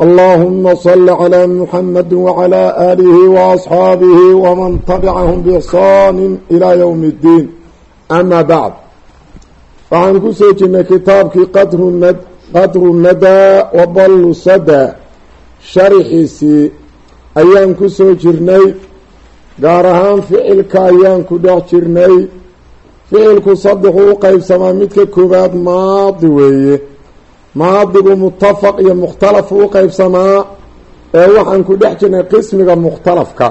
اللهم صل على محمد وعلى آله وأصحاabه ومن تبعهم بإحsaan إلى يوم الدين أما بعد waxaan ku soo jirnay kitaabkii qadru nadaa waballu sada sharxiisii ayaan ku soo jirnay gaar ahaan ficilka ayaan ku dhex jirnay ficilku saddexuu u qeybsamaa midka koowaad maadi weeye maadigu mutafaq iyo mukhtalafu u qeybsamaa ee waxaan ku dhex jirnay qismiga mukhtalafka.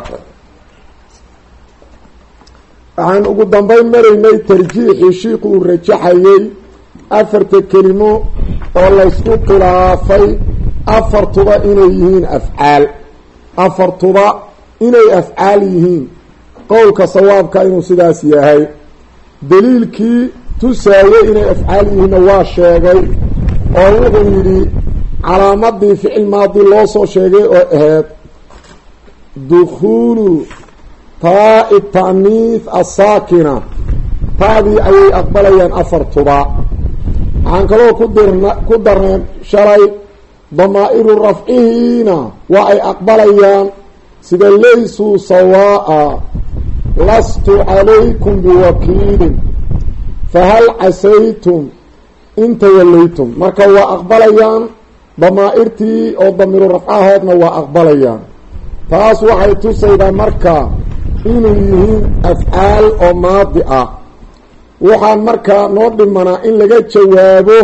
Waxaan ugu dambeyn maraynay tarjiixii shiiku uu rajaxayey afarta kelimo oo laysku khilaafay afartuba inay yihiin afcaal. Afartuba inay afcaal yihiin. Qowlka sawaabka inuu sidaas yahay. Daliilkii tusaayey inay afcaal yihiinna waa sheegay oo wuxuu yidhi calaamadii ficil maadi loo soo sheegay oo ahayd dukhuulu taa-i ta'niif asaakina taadii ayay aqbalayaan afartuba waxaan kaloo ku dirna ku darnay shalay damaa-iru rafcihiina waa ay aqbalayaan sida laysuu sawaa'a lastu calaykum biwakiilin fahal casaytum in tawallaytum marka waa aqbalayaan damaa-irtii oo damiiru rafcaheedna waa aqbalayaan. Taas waxay tusaydaa marka inay yihiin afcaal oo maadi ah. Waxaan markaa noo dhimanaa in laga jawaabo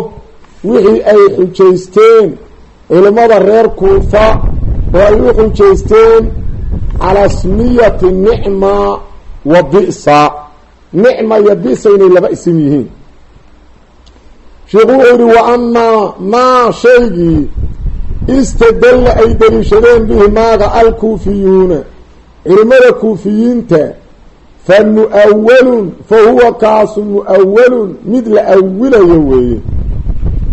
wixii ay xujaysteen culimmada reer kuufa oo ay u xujaysteen calaa smiyati nicma wa bisa. Nicma iyo bisa inay laba isim yihiin sheikhu wuxuu yihi wa amaa maa shaygii istadalla ay daliishadeen bihi maaga alkuufiyuuna culimada kuufiyiinta fa mu'awalun fa huwa kaasu mu'awalun mid la awilayo weeye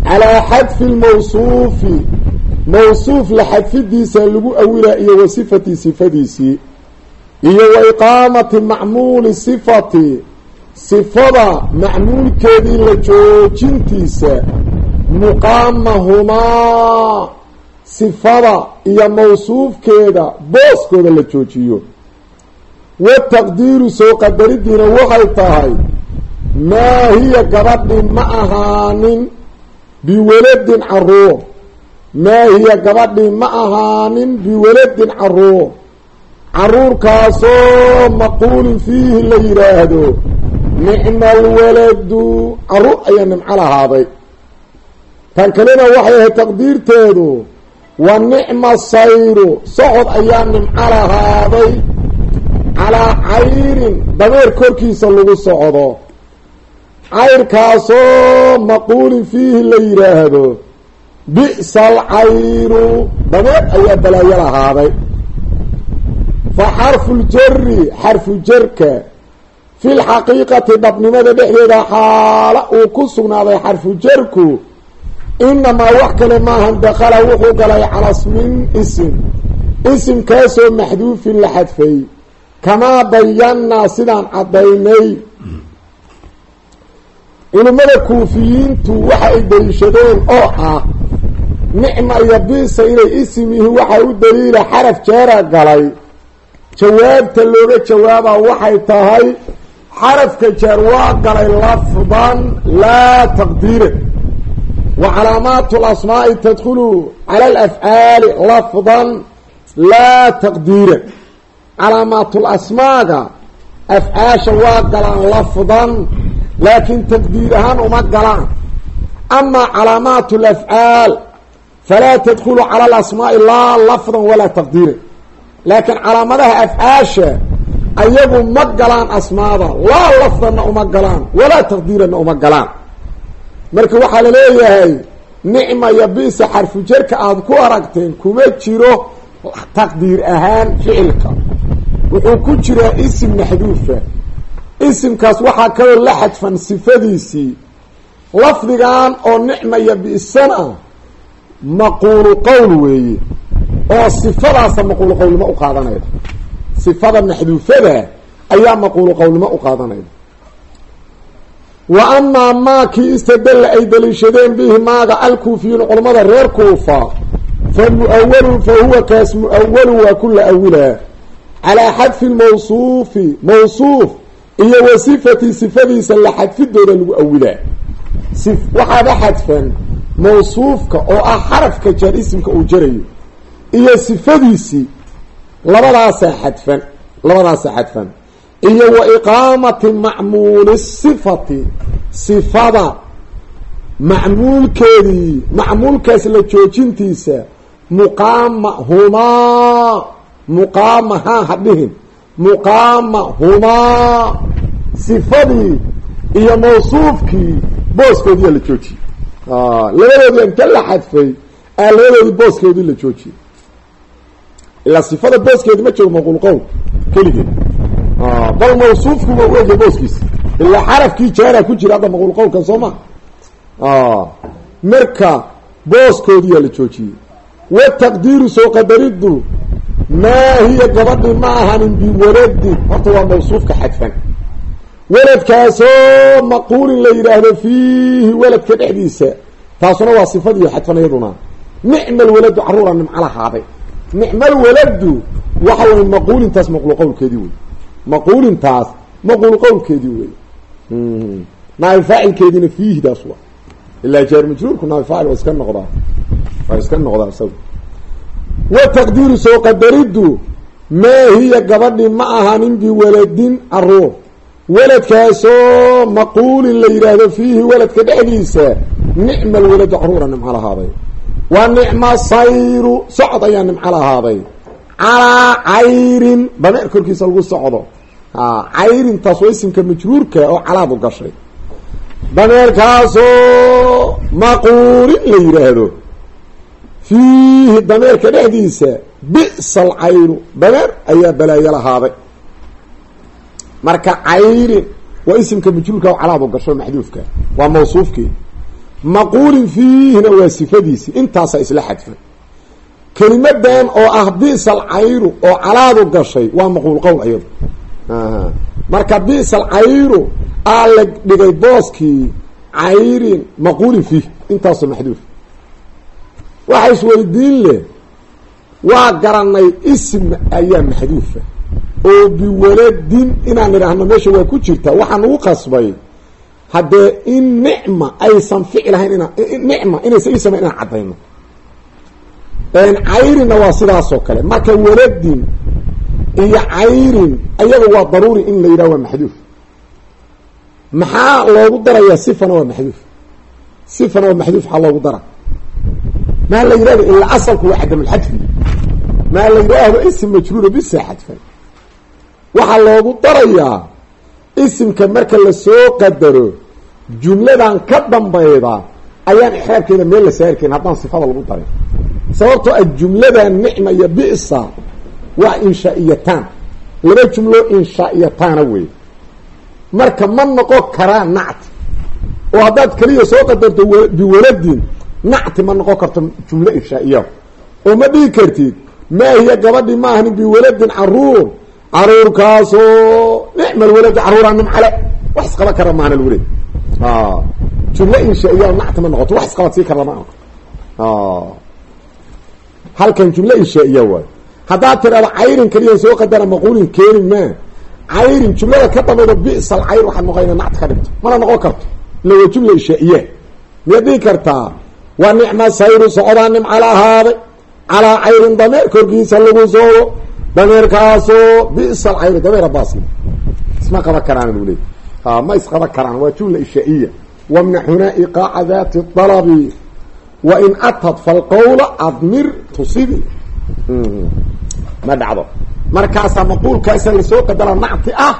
calaa xadfi lmawsuufi mawsuuf la xadfidiisa lagu awilaa iyo wa sifati sifadiisii iyo wa iqaamati macmuuli sifati sifada macmuulkeedii la joojintiisa muqaamahumaa sifada iyo mawsuufkeeda booskooda la joojiyo wataqdiiru soo qadaridiina waxay tahay maa hiya gabadhi ma ahaanin biwaladin carruur maa hiya gabadhi ma ahaanin biwaladin carruur caruurkaasoo maquulin fiihi la yidhaahdo nicma alwaladu carruur ayaa nimco lahaaday tan kalena waxay ahayd taqdiirteedu wa nicma sayru socod ayaa nimco lahaaday calaa cayrin dabeer korkiisa lagu socdo. Cayrkaasoo maquulin fiihi la yidhaahdo bi'sa alcayru dabeer ayaa balaayo lahaaday fa xarfuljari xarfu jarka fi lxaqiiqati dhabnimada dhexdeeda xaala uu ku sugnaaday xarfu jarku inamaa wax kale maahan dakala wuxuu galay calaa smin isim isimkaasoo maxduufin la xadfay kamaa bayannaa sidaan caddaynay culimmada kuufiyiintu waxa ay daliishadeen oo ah nicma iyo bisa inay isim yihiin waxaa u daliila xaraf jeera galay jawaabta looga jawaabaa waxay tahay xarafka jeer waa galay lafdan laa taqdiiran wa calaamaatu lasmaa'i tadkhulu cala alafcaali lafdan laa taqdiiran calaamaatul asmaaga afcaasha waa galaan lafdan laakiin taqdiir ahaan uma galaan. Amaa calaamaatu lafcaal falaa tadkhulu cala alasmaa'i laa lafdan walaa taqdiiran laakiin calaamadaha afcaasha ayagu ma galaan asmaada. Laa lafdanna uma galaan. Walaa taqdiiranna uma galaan. Marka waxaa la leeyahay nicma iyo bisa xarfu jarka aada ku aragteen kuma jiro taqdiir ahaan ficilka. Wuxuu ku jiraa isim maxduufa. Isimkaas waxaa kaloo la xadfan sifadiisii. Lafdigan oo nicmaya bi'sana maquulu qowl weeye. Oo sifadaasa maquulu qowlnimo u qaadanayda sifada maxduufada ayaa maquulu qowlnimo u qaadanayda wa amaa maakii istadalla ay daliishadeen bihi maaga alkuufiyuun culammada reer kuufa fa muawalun fa huwa kaas muawalun waa ku la awilaa calaa xadfi lmawsuufi mawsuuf iyo wa sifati sifadiisa la xadfidooda lagu awilaa waxaaba xadfan mawsuufka oo ah xarafka jaar isimka uu jarayo iyo sifadiisii labadaasaa xadfan labadaasaa xadfan. Iyo wa iqaamati macmuuli sifati sifada macmuulkeedii macmuulkaas la joojintiisa muqaama humaa muqaama haa hadhihin muqaama humaa sifadii iyo mawsuufkii booskoodiiyaa la joojiyey. Labadoodii inta la xadfay aa labadoodii booskeedii la joojiyey ilaa sifada booskeedi ma joogo maquul qowl keligeed bal mawsuufkuba u egya booskiisa ilaa xarafkii jaara ku jira hadda maquul qowlkan soo ma. Marka booskoodiyaa la joojiyey. Wataqdiiru soo qadariddu maa hiya gabadhi ma ahanin biwaladin horta waa mawsuufka xadfan. Weladkaasoo maquulin la yidhaahdo fiihi weladka dhexdiisa. Taasuna waa sifadiiyo xadfan iyaduna. Nicma alwaladu carruura nimco lahaaday nicma alwaladu waxa weye maquulintaas maquul qowlkeedii wey maquulintaas maquul qowlkeedii wey naaib faacilkeediina fiihidaas wa ilaa jaar majruurku naaib faacil waa iska noqdaa waa iska noqdaa isaga wa taqdiiru soo qadariddu maa hiya gabadhi ma ahanin biwaladin carruur weladkaasoo maquulin la yidhaahdo fiihi weladka dhexdiisa nicma alwaladu caruura nimco lahaaday wa nicma sayru socod ayaa nimco lahaaday calaa cayrin dameer korkiisa lagu socdo. Cayrintaas waa isimka majruurka oo calaadu gashay. Dameerkaasoo maquulin la yidhaahdo fiihi dameerka dhexdiisa bi'sa alcayru dameer ayaa balaayo lahaaday marka cayrin waa isimka majruurka oo calaadu gasho maxduufka waa mawsuufkii maquulin fiihina waa sifadiisi. Intaasaa isla xadfan kelimadan oo ah bi'sa alcayru oo calaadu gashay waa maquul qowl ayado marka bi'sa alcayru aa la dhigay booskii cayrin maquulin fiih. Intaasoo maxduuf. Waxa isweydiin leh waa garanay ism ayaa maxduufa. Oo biwaladin inaan idhaahno meesha waa ku jirta waxaa nagu qasbay haddee in nicma aysan ficlahayn ina nicma inaysan ii samayn inaan caddayno cayrinna waa sidaasoo kale. Marka waladin iyo cayrin ayaga waa daruuri in la yidhaha waa maxduuf. Maxaa loogu darayaa sifana waa maxduuf. Sifana waa maxduuf maxaa loogu dara maa la yidhahdo ilaa asalku waa cadamulxadfi maa la yidhaahdo isim majruura bisa xadfan waxaa loogu darayaa isimka marka la soo qadaro jumladan ka dambayda ayaan ixraabkeeda meel la saari karin haddaan sifada lagu darin sababtoo ah jumlada nicma iyo bisa waa inshaa-iyataan laba jumlo inshaa-iyataana wey. Marka ma noqon karaa nacti oo haddaad keliya soo qadarto biwaladin nacti ma noqon karto jumlo inshaa-iya oo ma dhigi kartid maa hiya gabadhi ma ahnin biwaladin carruur. Caruurkaasoo nicmal waladu caruura nimcale. Wax isqaba kara maana lwaled jumlo inshaa-iya nacti ma noqoto wax isqabad sii kara lama arko halkan jumlo inshaa-iya waayo haddaad tirahdo cayrin keliya soo qadara maquulin keeni maa cayrin jumlada ka dambaydo bi'sal cayr waxaad noqo ina nacti ka dhigto. Mana noqon karto. Ila waa jumla inshaa-iya miyaad dhigi kartaa waa nicma sayru socodaa nimca la ahaaday calaa cayrin dameer korkiisa lagu soodo. Dameerkaasoo bi'sal cayru dameera baasli isma qaba karaan leey ma isqaba karaan waa jumla inshaa-iya wamnac hunaa iqaaca dati dalabi wain atad falqawla admir tusibi ma dhacdo. Markaasaa maquulkaasa la soo qadara nacti ah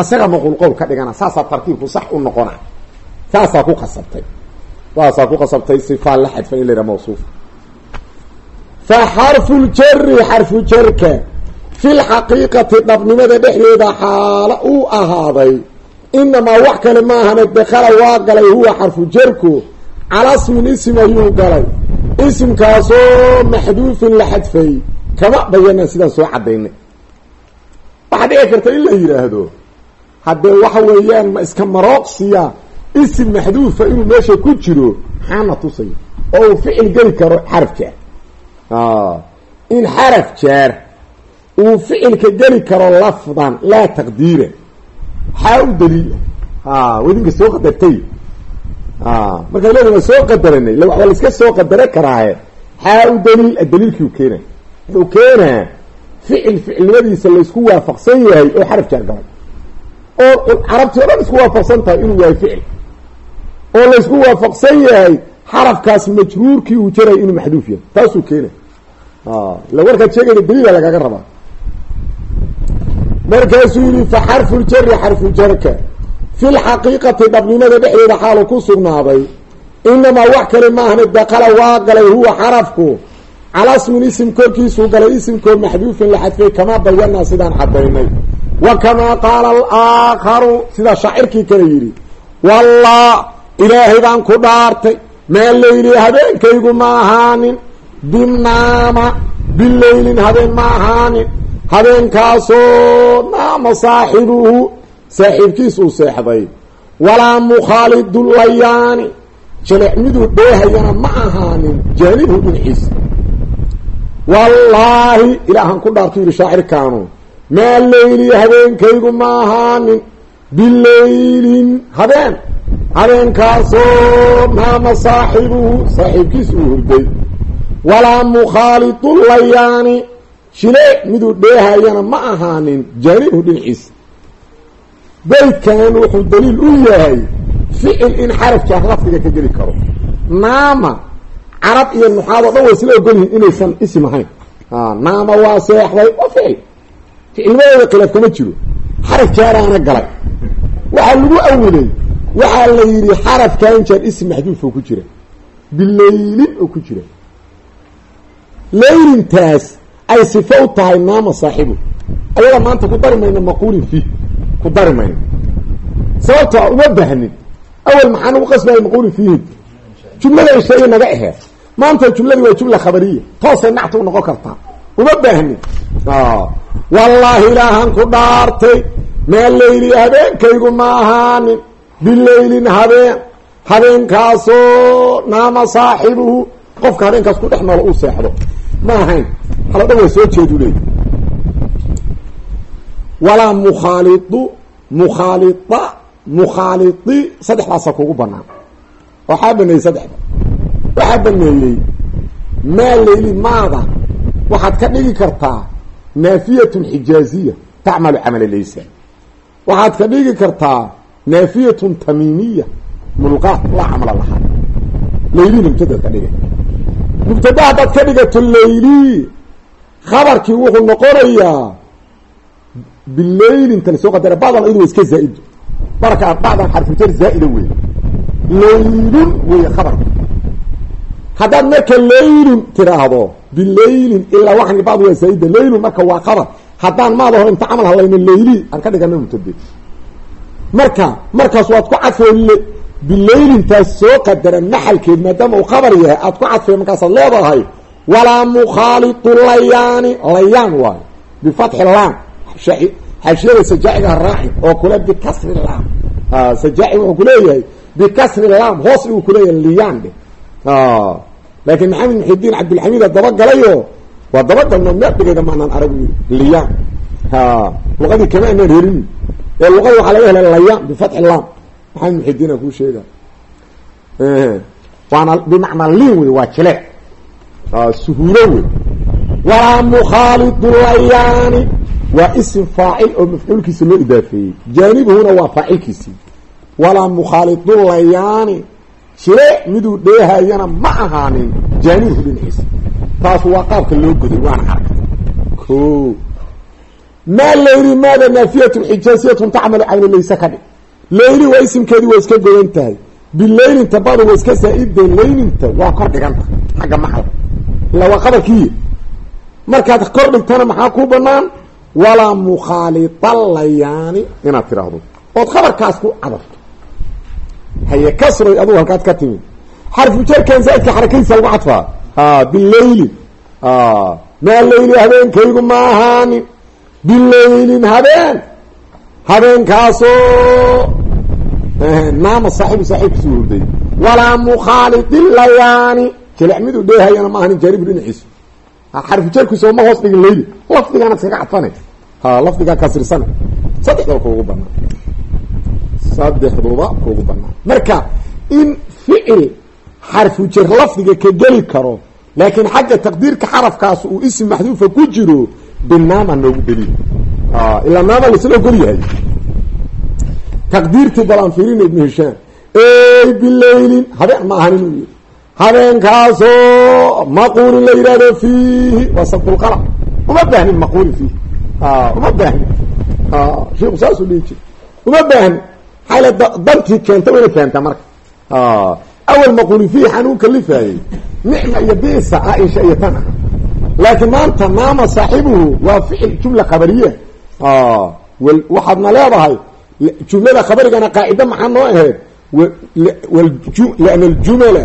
asagaa maquul qowl ka dhigana saasaa tartiibku sax u noqona saasaa ku qasabtay. Saasaa ku qasabtay sifaa la xadfan in la yidhaha mawsuuf. Fa xarfuljari xarfu jarka. Fil xaqiiqati dhabnimada dhexdeeda xaalo uu ahaaday inamaa wax kale maahane dakala waa galay huwa xarfu jarku calaa smin isim ayuu galay isimkaasoo maxduufin la xadfay kama bayanaan sidaan soo cadaynay waxaa dhici karta in la yidhaahdo haddee waxa weeyaan ma iska marooqsiya isim maxduufa inuu meesha ku jiro maxaana tusaya oo uu ficil geli karo xaraf jaar in xaraf jaar uu ficilka geli karo lafdan laa taqdiira maxaa u daliila wadinka soo qadartay markaa leeda waa soo qadaranay? Waa la iska soo qadara karaahe maxaa u daliil daliilkii u keenay. Wuxuu keenaa ficil ficilnimadiisa laysku waafaqsan yahay oo xaraf jaar galay. Oo carabtii o dhan isku waafaqsan tahay inuu yahay ficil. Oo laysku waafaqsan yahay xarafkaas majruurkii uu jaray inuu maxduuf yahay. Taasuu keenay. Ila warkaad sheegayda daliila lagaga rabaa markaasuu yihi fa xarfuljari xarfu jarka. Fi lxaqiiqati dhabnimada dhexdeeda xaalu ku sugnaaday. Inamaa wax kale maahne dakala waa galay huwa xarafku. Calaa smin isim korkiisuu galay isimkoo maxduufin la xadfay kamaa bayanaa sidaan cadaynay wa kamaa qaala alaakharu sidaa shaacirkii kale yidhi wallah ilaahay baan ku dhaartay. Maa leyli habeenkaygu ma ahaanin. Binaama bileylin habeen ma ahaanin habeenkaasoo naama saaxibuhu saaxiibkiis uu seexday. Walaa mukhaalidu layaani jaleec miduu dheehayana ma ahaanin jaanibhu dhinaciisa wallaahi ilaahan ku dhaartu yidhi shaacirkaanu maa leyli habeenkaygu ma ahaanin bileylin habeen. Habeenkaasoo naama saaxibuhu saaxiibkiis uu hurday. Walaa mukhaalidu layaani jileec miduu dheehayana ma ahaanin jaanibhu dhinaciisa. Beydkan wuxuu daliil u yahay ficil in xarafkaas lafdiga ka geli karo. Naama carab iyo nuxaad o dhan way isla ogolyihin inaysan isim ahayn. Naama waa seexday waa ficil. Ficilmadooda khilaaf kama jiro. Xaraf jaaraana galay. Waxaa lagu awilay waxaa la yidhi xarafkan jaar isim maxduuf oo ku jira. Bilaylin oo ku jira. Laylintaas ay sifa u tahay naama saaxibu. Ayada maanta ku dari mayno maquulin fiih ku dari mayno sababtoo uma bahnin awel maxaa nagu qasbaya maquulin fiihi. Jumlada isheegay naga aheed maanta jumladii waa jumla khabariya. Toosay nacta u noqon kartaa. Uma baahnin. Wallaahi ilaahan ku dhaartay. Maa leyli habeenkaygu ma ahaanin. Bileylin habeen. Habeenkaasoo naama saaxibuhu. Qofka habeenkaas ku dhex noolo uu seexdo. Ma ahayn halo dhan waa soo jeedu leey walaa mukhaalidu mukhaalida mukhaalidi saddexdaasa kugu banaan waxaa baneeyey saddexda. Waxaa baneeyey maa leyli maada. Waxaad ka dhigi kartaa naafiyatun xijaaziya tacmalu camala laysa. Waxaad ka dhigi kartaa naafiyatun tamiimiya mulqaat laa camala lahaa. Laylina mubtadaad ka dhiga mubtada haddaad ka dhigato layli khabarkii wuxuu noqonayaa bilaylin tala soo qadara bacdan iyadu iska zaa-ido barka bacdan xarfujar zaa'ida wey laylun wey khabarka haddaad marka laylun tiraahdo bilaylin ilaa waxan bacd waa zaa-ida. Laylun marka waa khabar. Haddaan maadaho inta camal halayno layli aan ka dhigano mubtade marka markaas waad ku cadfee bilaylintaas soo qadaran maxalkeed maadaama uu khabar yahay aad ku cadfee markaasaad leedahay walaa mukhaalitu layaani layaan waayo bifatxi laam xashiyada sajaacigaha raaci oo kule bikasri laam sajaaci wuxuu kuleeyahay bikasri laam hoos uu kuleeyahay liyaan dhe laakiin maxamed muxidiin cabdilxamiida dabagalayo waa dabagalno meel dhigayda maanaan arag liyaan luqadii kama anaan herin ee luqada waxaa laga helay layaan bifatxi laam maxamed muxidiina kuu sheega waana bimacnaa liin wey waa jileec suhuulo wey walaa mukhaalidu layaani waa isim faacil oo mafcuulkiisa loo idaafeeyey. Jaanibuhuna waa faacilkiisii. Walaa mukhaalidu layaani jileec miduu dheehayana ma ahaanin jaanibuhu dhinaciisa. Taas waa qaabka loo goday waana arkay ko maa layli maada naafiyatun xijaasiyatun tacmalu camla laysa ka dhig layli waa isimkeedii waa iska godan tahay. Bileylinta badu waa iska saa-ida leylinta waa kor dhiganta xagga maxalka ila waa qabarkii markaad kor dhigtana maxaa ku banaan walaa mukhaalidallayaani inaad tiraahdo ood khabarkaas ku cadafto haye kasroy adugu halkaad ka timid. Xarfujarkan zaaidka xarakadiisa lagu cadfaa. Bileyli maa leyli habeenkaygu ma ahaanin bileylin habeen. Habeenkaasoo naama saaxibu saaxiibkiisu hurday. Walaa mukhaalidlayaani jilecmidu dheehayana ma ahanin jaaribu dhinaciisu xarfujarkiisa ma hoos dhigin leyli lafdigaana iskaga cadfanay ha lafdigaa kasrisana saddexdaba kuugu banaan saddexduba kuugu banaan marka in ficil xarfujar lafdiga ka geli karo laakiin xagga taqdiirka xarafkaas uu ism maxduufa ku jiro binaama noogu deliil ilaa naama laisla ogol yahay. Taqdiirtii balaan fiirina ibnu hishaam ey bileylin habeen ma ahan inuu yii habeenkaasoo maquulin la yidhahdo fiihi. Waa sabdulqalm uma baahnin maquulin fiihi. Uma baahnin shiku saasuu dhihi jira uma baahnin xayla dantii keenta wayna fahamtaa marka. Awal maquulin fiihi xanuun kalifaayey nicma iyo bisa aisha iyo tan ah laakiin maanta naama saaxibuhu waa ficil jumla khabariya waxaadna leedahay jumlada khabarigana qaacida maxaa noo ahayd? Lana aljumala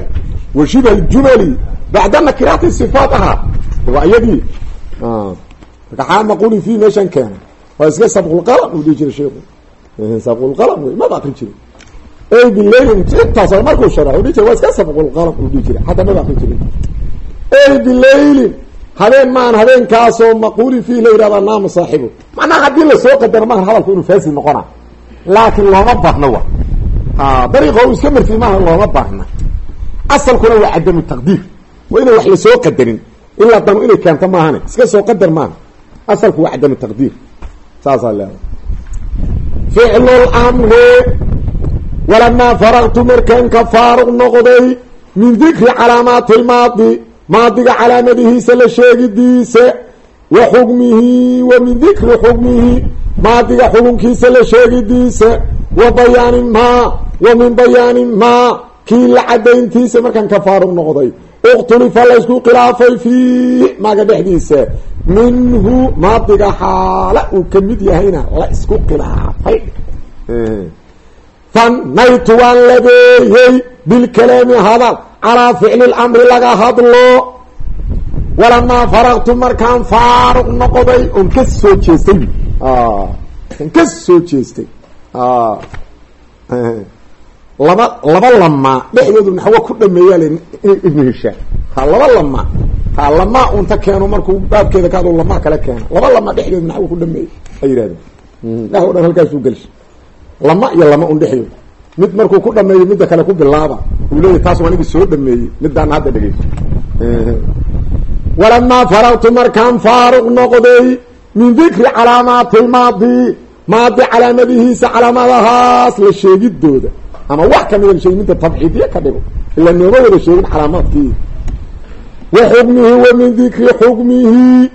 wa shibha ljumali bacda nakiraati sifaat ahaa waa iyadii maqulin fiihi meeshan keena waa iska sabqulqalam uu dhihi jiray sheikhu sabqulqalam wey maba akrin jiray ey bileylin intaas markuu shara dhihi jira waa iska sabqulqalam uu dhihi jiray xataa maba akrin jiray ey bileylin habeen maan habeenkaasoo maquulin fiihi la yihahda naama saaxibu macnaha haddii la soo qadaro maaha hadalku inuu faasid noqona laakiin looma baahno wa dariiqa u iska marti maaha looma baahna asalkuna waa cadamu taqdiir. Waa inay wax la soo qadarin. Ilaa danu inay keento maahane. Iska soo qadar maaha asalku waa cadamu taqdiir. Saasaa leedahay ficlulmri walamaa faraqtu markaan ka faaruq noqday min dikri calaamaati lmaadi maadiga calaamadihiisa la sheegidiisa wa xukmihi wa min dikri xukmihi. Maadiga xukunkiisa la sheegidiisa wa bayaani maa wa min bayaani maa kii la cadayntiisa markaan ka faaruq noqday ikhtulifa laysku khilaafay fiihi maaga dhexdiisa. Minhu maadiga xaala uu ka mid yahayna la isku khilaafay. Fanaytu waan labeeyey bilkalaami hadal calaa ficli lamri laga hadlo. Walamaa faraqtu markaan faaruq noqday oon ka soo jeestay. An ka soo jeestay laba laba lamaa dhexdoodu naxwo ku dhameeyaa le ibnu hishaam. Ha laba lama ha lamaa unta keeno markuu baabkeeda ka hadlo lamaa kale keeno. Laba lama dhexdoodu naxwo ku dhameeyey ay yidhahdeen naxwo dhan halkaasuu gelsha lama iyo lama un dhexdood mid markuu ku dhameeyo midda kale ku bilaaba. Uu leeyahy taas waa nigi soo dhameeyey middaana hadda dhegeyso walamaa faragtu markaan faaruq noqday min dikri calaamaati lmaadi maadi calaamadihiisa calaamadahaas la sheegidooda ama wax kamida midda tabciidiya ka dhigo ila nooma wada sheegin calaamaadkii wa xukmihi wa dikri xukmihi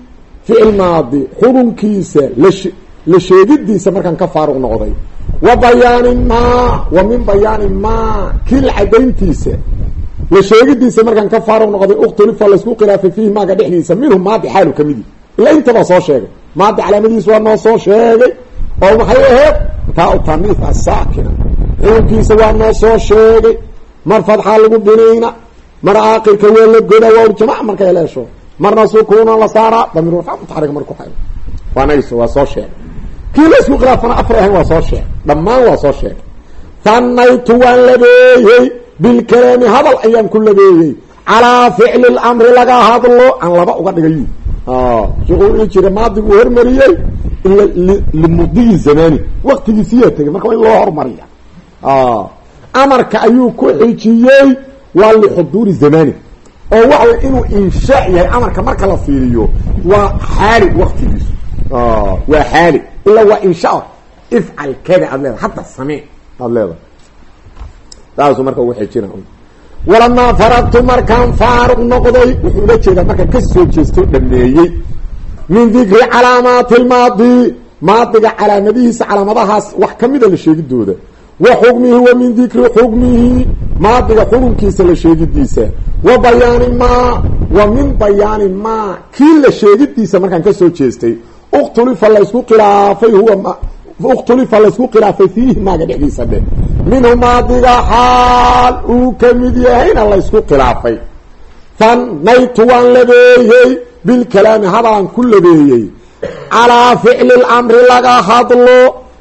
ficil maadi xukunkiisa la sheegidiisa markaan ka faaruq noqday. Wa bayaani maa wa min bayaani maa kii la cadayntiisa la sheegidiisa markaan ka faaruq noqday ukhtulifa laysku khilaafay fiihi maaga dhexdiisa minhu maadi xaalu ka midi. Ila intaba soo sheegay. Maadi calaamadihiisa waa noo soo sheegay. Oo maxay ahayd? Taa taniif asaakina xukunkiisa waa noo soo sheegay. Mar fadxaa lagu binayna mar aakirka waa la goda waawljamac markay leesho. Marna sukuuna la saaraa damiirurfa mutaxarig marku hay waanays waa soo sheegay. Kii laysku khilaafana afar ahayn waa soo sheegay. Dhammaan waa soo sheegay. Fanaytu waan labeeyey bilkalaami hadal ayaan ku labeeyey calaa ficli lamri laga hadlo aan laba uga dhigayu shiku ii jira maadiguu hormariyey ila limudiyi zamani. Waktigiisiyaa tegay marka waa in loo hormariya amarka ayuu ku xijiyey waa lixuduuri zamani. Oo waxaway inuu inshaa yahay amarka marka la fiiriyo waa xaali waktigiisu waa xaali. Ila waa insha ifcal kada aad leedahay hadda samee aad leedahay. Saasuu marka ugu xijina walamaa faragtu markaan faaruq noqday wuxuu ula jeedaa markaan ka soo jeesto dhameeyey. Min dikri calaamaati lmaadi maadiga calaamadihiisa calaamadahaas wax kamida la sheegidooda wa xukmihi wa min dikri xukmihi maadiga xukunkiisa la sheegidiisa. Wa bayaani maa wa min bayaani maa. Kii la sheegidiisa markaan ka soo jeestay. Ukhtulifa laysku khilaafay huwa ukhtulifa laysku khilaafay fiihi maaga dhexdiisa dhe minhu maadiga xaal uu ka mid yahayna laysku khilaafay. Fanaytu waan labeeyey bilkalaami hadalaan ku labeeyey calaa ficli lamri laga hadlo.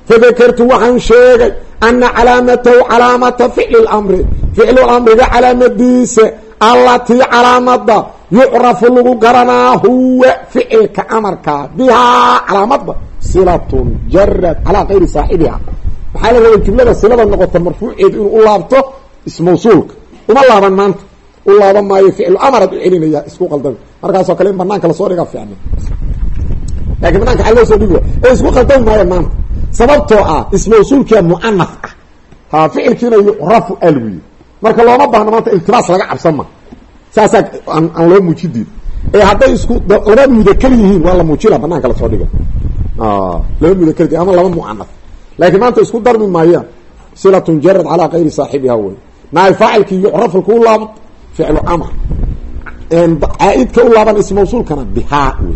Fadakartu waxaan sheegay ana calaamatahu calaamata ficli lamri ficlulamriga calaamadiisa allatii calaamada yucrafu lagu garanaa huwa ficilka amarkaa bihaa calaamadda silatun jarad calaa kayri saaxibiha maxaa la rabay jumlada silada noqota marfuuceedu inuu u laabto ismawsuulka uma laaban maanta u laaban maayo ficlu amaraad u celinaya isku qaldan markaasoo kale in banaanka la soo dhiga fiicna laakiin banaanka a loo soo dhigi isku qaldami maayo maanta sababtoo ah ismawsuulkia muanaf ah. Ha ficilkiina yucrafu alwiy marka looma baahno maanta iltibaas laga cabsan ma. Saasaa aan loo muujidin. Ee hadday isku laba mudakar yihiin waa la muujina banaanka la soo dhiga laba mudakar ama laba muanaf laakiin maanta isku darmi maayaan silatun jarad calaa kayri saaxibiha wey naay faacilkii yucrafu ku laab ficlu amr caa-idka u laaban ismawsuulkana bihaa wey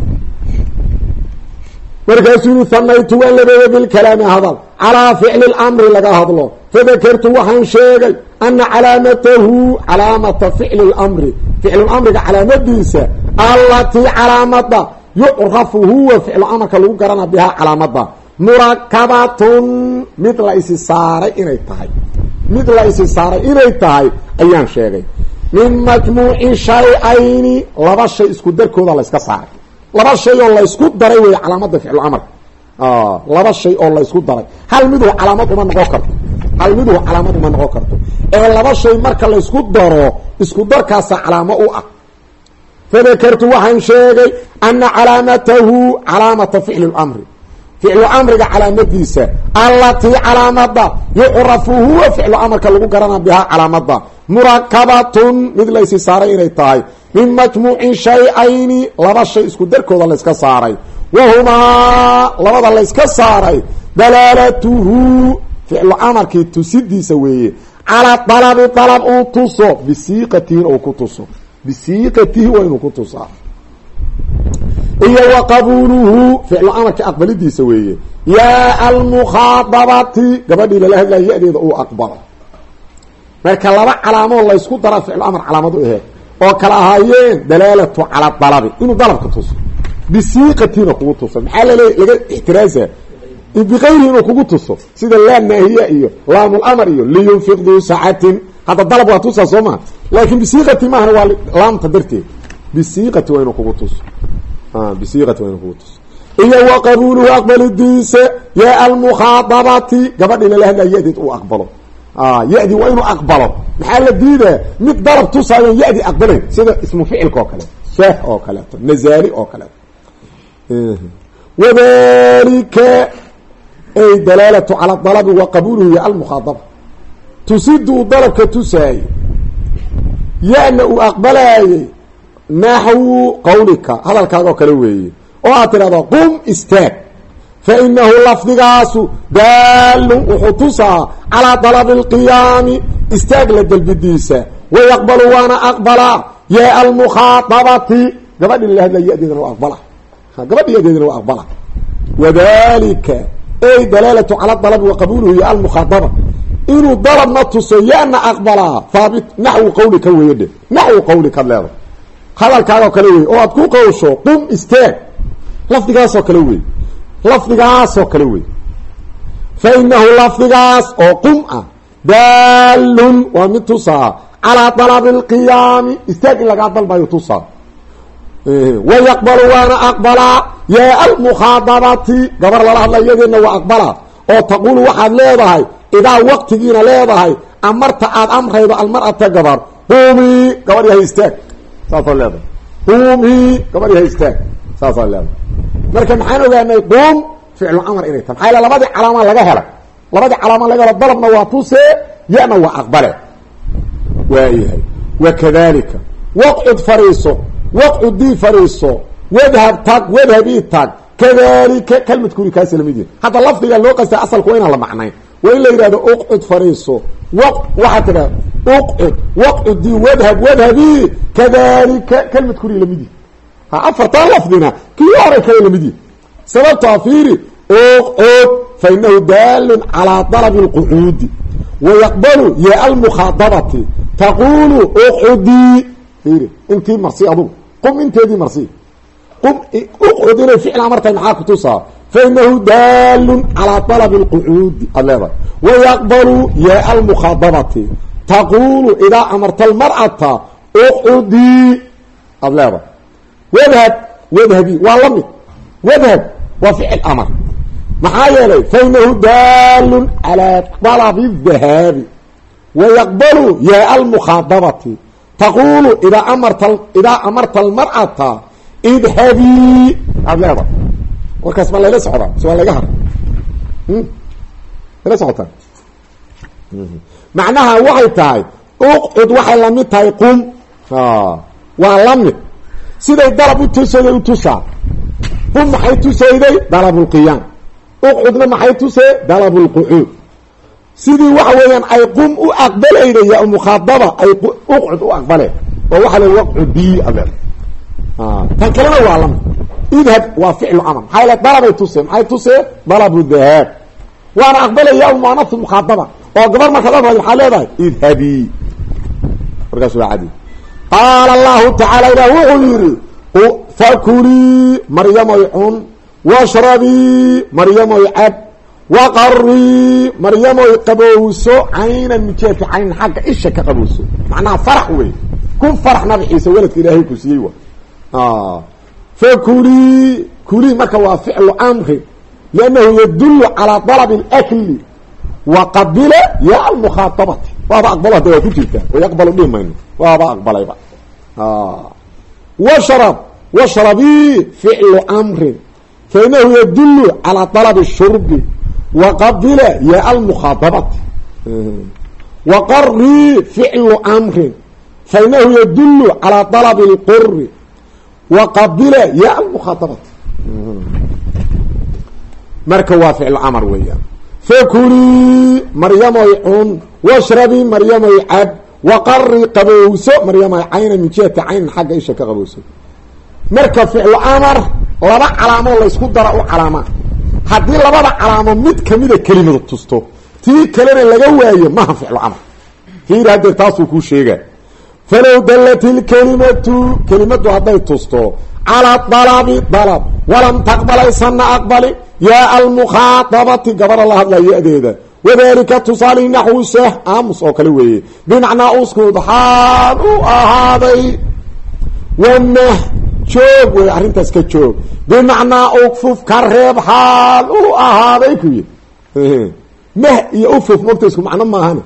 markaasuu hanaytu waan labeeyey bilkalaami hadal. Calaa ficli lamri laga hadlo. Fadakartu waxaan sheegay ana calaamatahu calaamata ficli lamri. Ficlulamriga calaamadiisa allatii calaamada yucrafu huwa ficlu amarka lagu garana bihaa calaamada murakabatun mid la isi saaray inay tahay. Mid la isi saaray inay tahay ayaan sheegay. Min majmuuci shay-ayni laba shay isku darkooda layska saaray laba shay oo laysku daray wey calaamada ficlu amarka laba shay oo laysku daray. Hal miduhu calaamad uma noqon karto. Hal miduhu calaamad uma noqon karto. Ee laba shay marka laysku daro isku darkaasa calaamo u ah. Fadakartu waxaan sheegay ana calaamatahu calaamata ficli lamri ficlu amriga calaamadiisa. Allatii calaamada yucrafu huwa ficlu amarka lagu garana bihaa calaamada murakabatun mid laysi saaray inay tahay. Min majmuuci shay-ayni laba shay isku darkooda layska saaray. Wahumaa labada layska saaray. Dalaalatuhu ficlu amarkii tusidiisa weeye. Calaa dalabi dalab uu tuso. Bisiiqatihin ou ku tuso. Bisiiqatihi waa inuu ku tusaa iyo wa qabuuluhu ficlu amarka aqbalidiisa weeye. Yaa almukhaadabati gabadhii lala hadlaya ya-deeda uu aqbalo. Marka laba calaamood laysku dara ficlu amar calaamad u aheed oo kala ahaayeen dalaalatu calaa dalabi inuu dalabka tuso. Bisiiqatiina kugu tuso. Maxaa lale laga ixtiraasa bikayrihi inuu kugu tuso. Sida laa naahiya iyo laamlamar iyo liyunfiq duu sacatin hadda dalab waa tusaa soo maa laakin bisiiqati maahana waa laamta darteed. Bisiiqati waa inuu kugu tuso bisiiqati waa inuu kugu tuso iyo wa qabuuluhu aqbalidiisa yaa almukhaadabati gabadhii lala hadlaya ya-deed uu aqbalo ya-di waa inuu aqbalo maxaa la diidaa mid dalab tusaayon ya-di aqbalayn sida ismu ficilka oo kaleeto sah oo kaleeto nazaali oo kaleeto wadalika ay dalaalatu cala dalabi wa qabuuluhu ya almukhaadaba tusida uu dalabka tusaayey ya-na uu aqbalaayey naxwu qawlika hadalkaaga oo kale weeye oo aad tidhahdo qum istaag fa inahu lafdigaasu daalun wuxuu tusaa calaa dalabi alqiyaami istaag la dalbidiisa wayaqbalu waana aqbalaa yaa almukhaadabati gabadhi lala hadlaya ya-deedana waa aqbala gabadhi ya-deedana waa aqbala wadalika ay dalaalatu cala dalabi wa qabuuluhu ya almukhaadaba inuu dalabna tuso yana aqbalaa haabit naxwu qawlika weeye dhe naxwu qawlikaad leeda hadalkaagoo kale wey oo aad ku qawsho qum istaag lafdigaasoo kale wey lafdigaasoo kale wey fa inahu lafdigaas oo qum ah daalun waa mid tusaa calaa dalabi alqiyaami istaag in lagaa dalbayo tusaa. Wayaqbalu waana aqbalaa yaa almukhaadabati gabar lala hadla iyadeedna waa aqbalaa oo taquulu waxaad leedahay idaa waqtigiina leedahay amarta aad amraydo almar'ata gabar qumii gabadh yahay istaag saasoo leedahay qumii gabadh yahay istaag saasaa leedahay marka maxaan ogaanay qum ficlu amar inay tahay. Maxaa labadii calaamaa laga helay. Labadii calaamaa laga helo dalabna waa tusee ya-na waa aqbale. Waayahay wakadalika waqcud fariiso. Waqcudii fariiso. Wadhab tag wadhabii tag. Kadalika kalmadkuuri kaasi la mid yahi hadda lafdiga loo qasta asalku inaan la macnayn waa in la yidhahdo uqcud fariiso. Waxaa tiraa uqcud waqcudii wadhab wadhabii kadalika kelmad kuri la mid yihi ha afartan lafdina kii hore kale la mid yihi sababtaa fiiri uqcud fa inahu daalun calaa dalabi lqucuudi wayaqbalu ya almukhaadabati taqulu uqcudii fiiri intii marsi adugu. Qum inteedii marsi. Qum uqcud inay ficla martay maxaa kutusaa fainahu daalun calaa dalabi lqucuudi aad leedahay wayaqbalu ya almukhaadabati taqulu idaa amarta almar'ata uqcudii aad leedahay wadhab wadhabi waa la mid wadhab waa ficil amar maxaa yeelay fainahu daalun calaa dalabi dahaabi wayaqbalu ya almukhaadabati taqulu idaa amarta idaa amarta almar'ata idhabii aad leedahay warkaas ma layla socdaa mise waa laga har layla socotaa macnaha waxay tahay uqcud waxay la mid tahay qum. Waa la mid. Siday dalab u tusayday u tusaa. Qum maxay tusayday? Dalabulqiyaam uqcudna maxay tusay dalabulqucuud sidii waxa weeyaan ay qum u aqbalayda ya mukhaadaba ay uqcud u aqbaleen oo waxa la waqcudi ale tan kalena waa la mid idhab waa ficlu amar maxaa yale dalabay tusee maxay tusee dalabu dahaab waana aqbalaya muanatu mukhaadaba oo gabar markaad aqbal waxaa leedahay idhabii markaas waa cadi qaala allahu tacaala ilah wuxuu yihi fakulii maryamoy cun washrabii maryamoy cab waqarii maryamoy qabowso caynan mijeedka caynan xagga isha ka qabowso macnaha farax wey kun farax nabixiisa weladka ilaahay ku siiyey wa fakulii kulii marka waa ficlu amrin liannahu yadullu calaa dalabi اlakli wa qabila ya almukhaaabati waaba aqbalo hadda waa ku jirtaa oo yaqbalu dhihi mayno waaba aqbalayba washrab washrabii ficlu amrin fainahu yadullu calaa dalabi shurbi wa qabila ya almukhaaabati wa qarii ficlu amrin fainahu yadullu calaa dalabi اlquri waqabila ya almukhaaabati marka waa ficlu amar weeyaan fakulii maryamoy cun washrabii maryamoy cab waqari qabowso maryamoy cayna min jihati caynan xagga isha ka qabowso marka ficlu amar laba calaamoo laysku dara u calaamaa haddii labada calaamo mid kamida kelimada tusto tii kalena laga waayo maha ficlu amar fiir hadeer taasuu kuu sheega falow dallat ilkelimatu kelimadu hadday tusto calaa dalabi dalab walam taqbalaysanna aqbali yaa almukhaadabati gabadha la hadlaya ya-deeda wadalika tusaalihi naxwu seh aamus oo kale weeye. Bimacnaa uskud xaal u ahaaday wamah joog wey arrintaas ka joog. Bimacnaa ugfuf ka reeb xaal u ahaaday kuyi mah iyo ufuf mogta isku macno maahan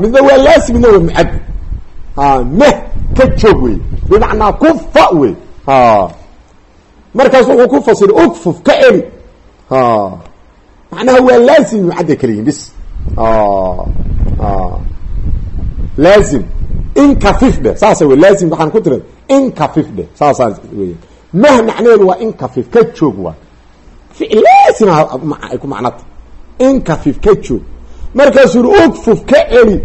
midna waa laasi midna waa mucaddi meh ka joog wey bimacnaa kufa wey markaas wuxuu ku fasiray ugfuf ka celi macnaha waa laazim mucadda keliyihin bis laazim. Inkafif dheh saasa wey laazim waxaan ku tira inkafif dheh saasaa weya mah macnaheedu waa inkafif ka joog waa. Ficil laazima ay ku macnata inkafif ka joog. Markaasuu ugfuf ka celi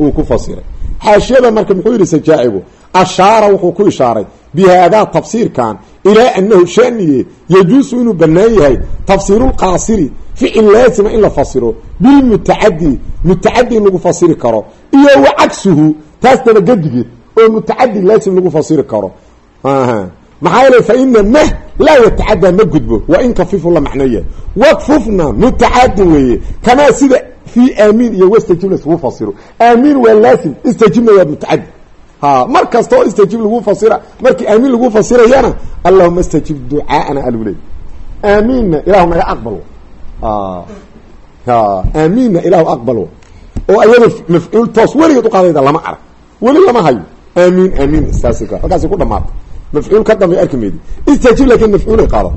uu ku fasiray xaashiyada marka muxuu yihi sajaacigu ashaara wuxuu ku ishaaray bihaadaa tafsiirkan ilaa anahu shaniye yajuusu inuu banaan yahay tafsiirulqaasiri ficil laazima in la fasiro bilmutacadi mutacadi in lagu fasiri karo iyo wa cagsuhu taas dabagedigeed oo mutacadi laazim lagu fasiri karo. Maxaa yeele fa ina laa yatacadaa ma gudbo waa in kafifu la macnoya wakfufna mutacadin weeye kamaa sida fi aamin iyo wastajib laiskugu fasiro aamin waa laazim istajibna waa mutacadi ha mar kasta oo istajib lagu fasira markii aamin lagu fasirayana allahuma istajib ducaana aluley aaminna ilahu naga aqbalo aaminna ilahu aqbalo oo ayada mafcuul toos weligeed uqaadayda lama arag weli lama hayo aamin aamin saas halkaasi ku dhamaata mafcuul ka dambe arki maydi istajib laakiin mafcuulay qaadata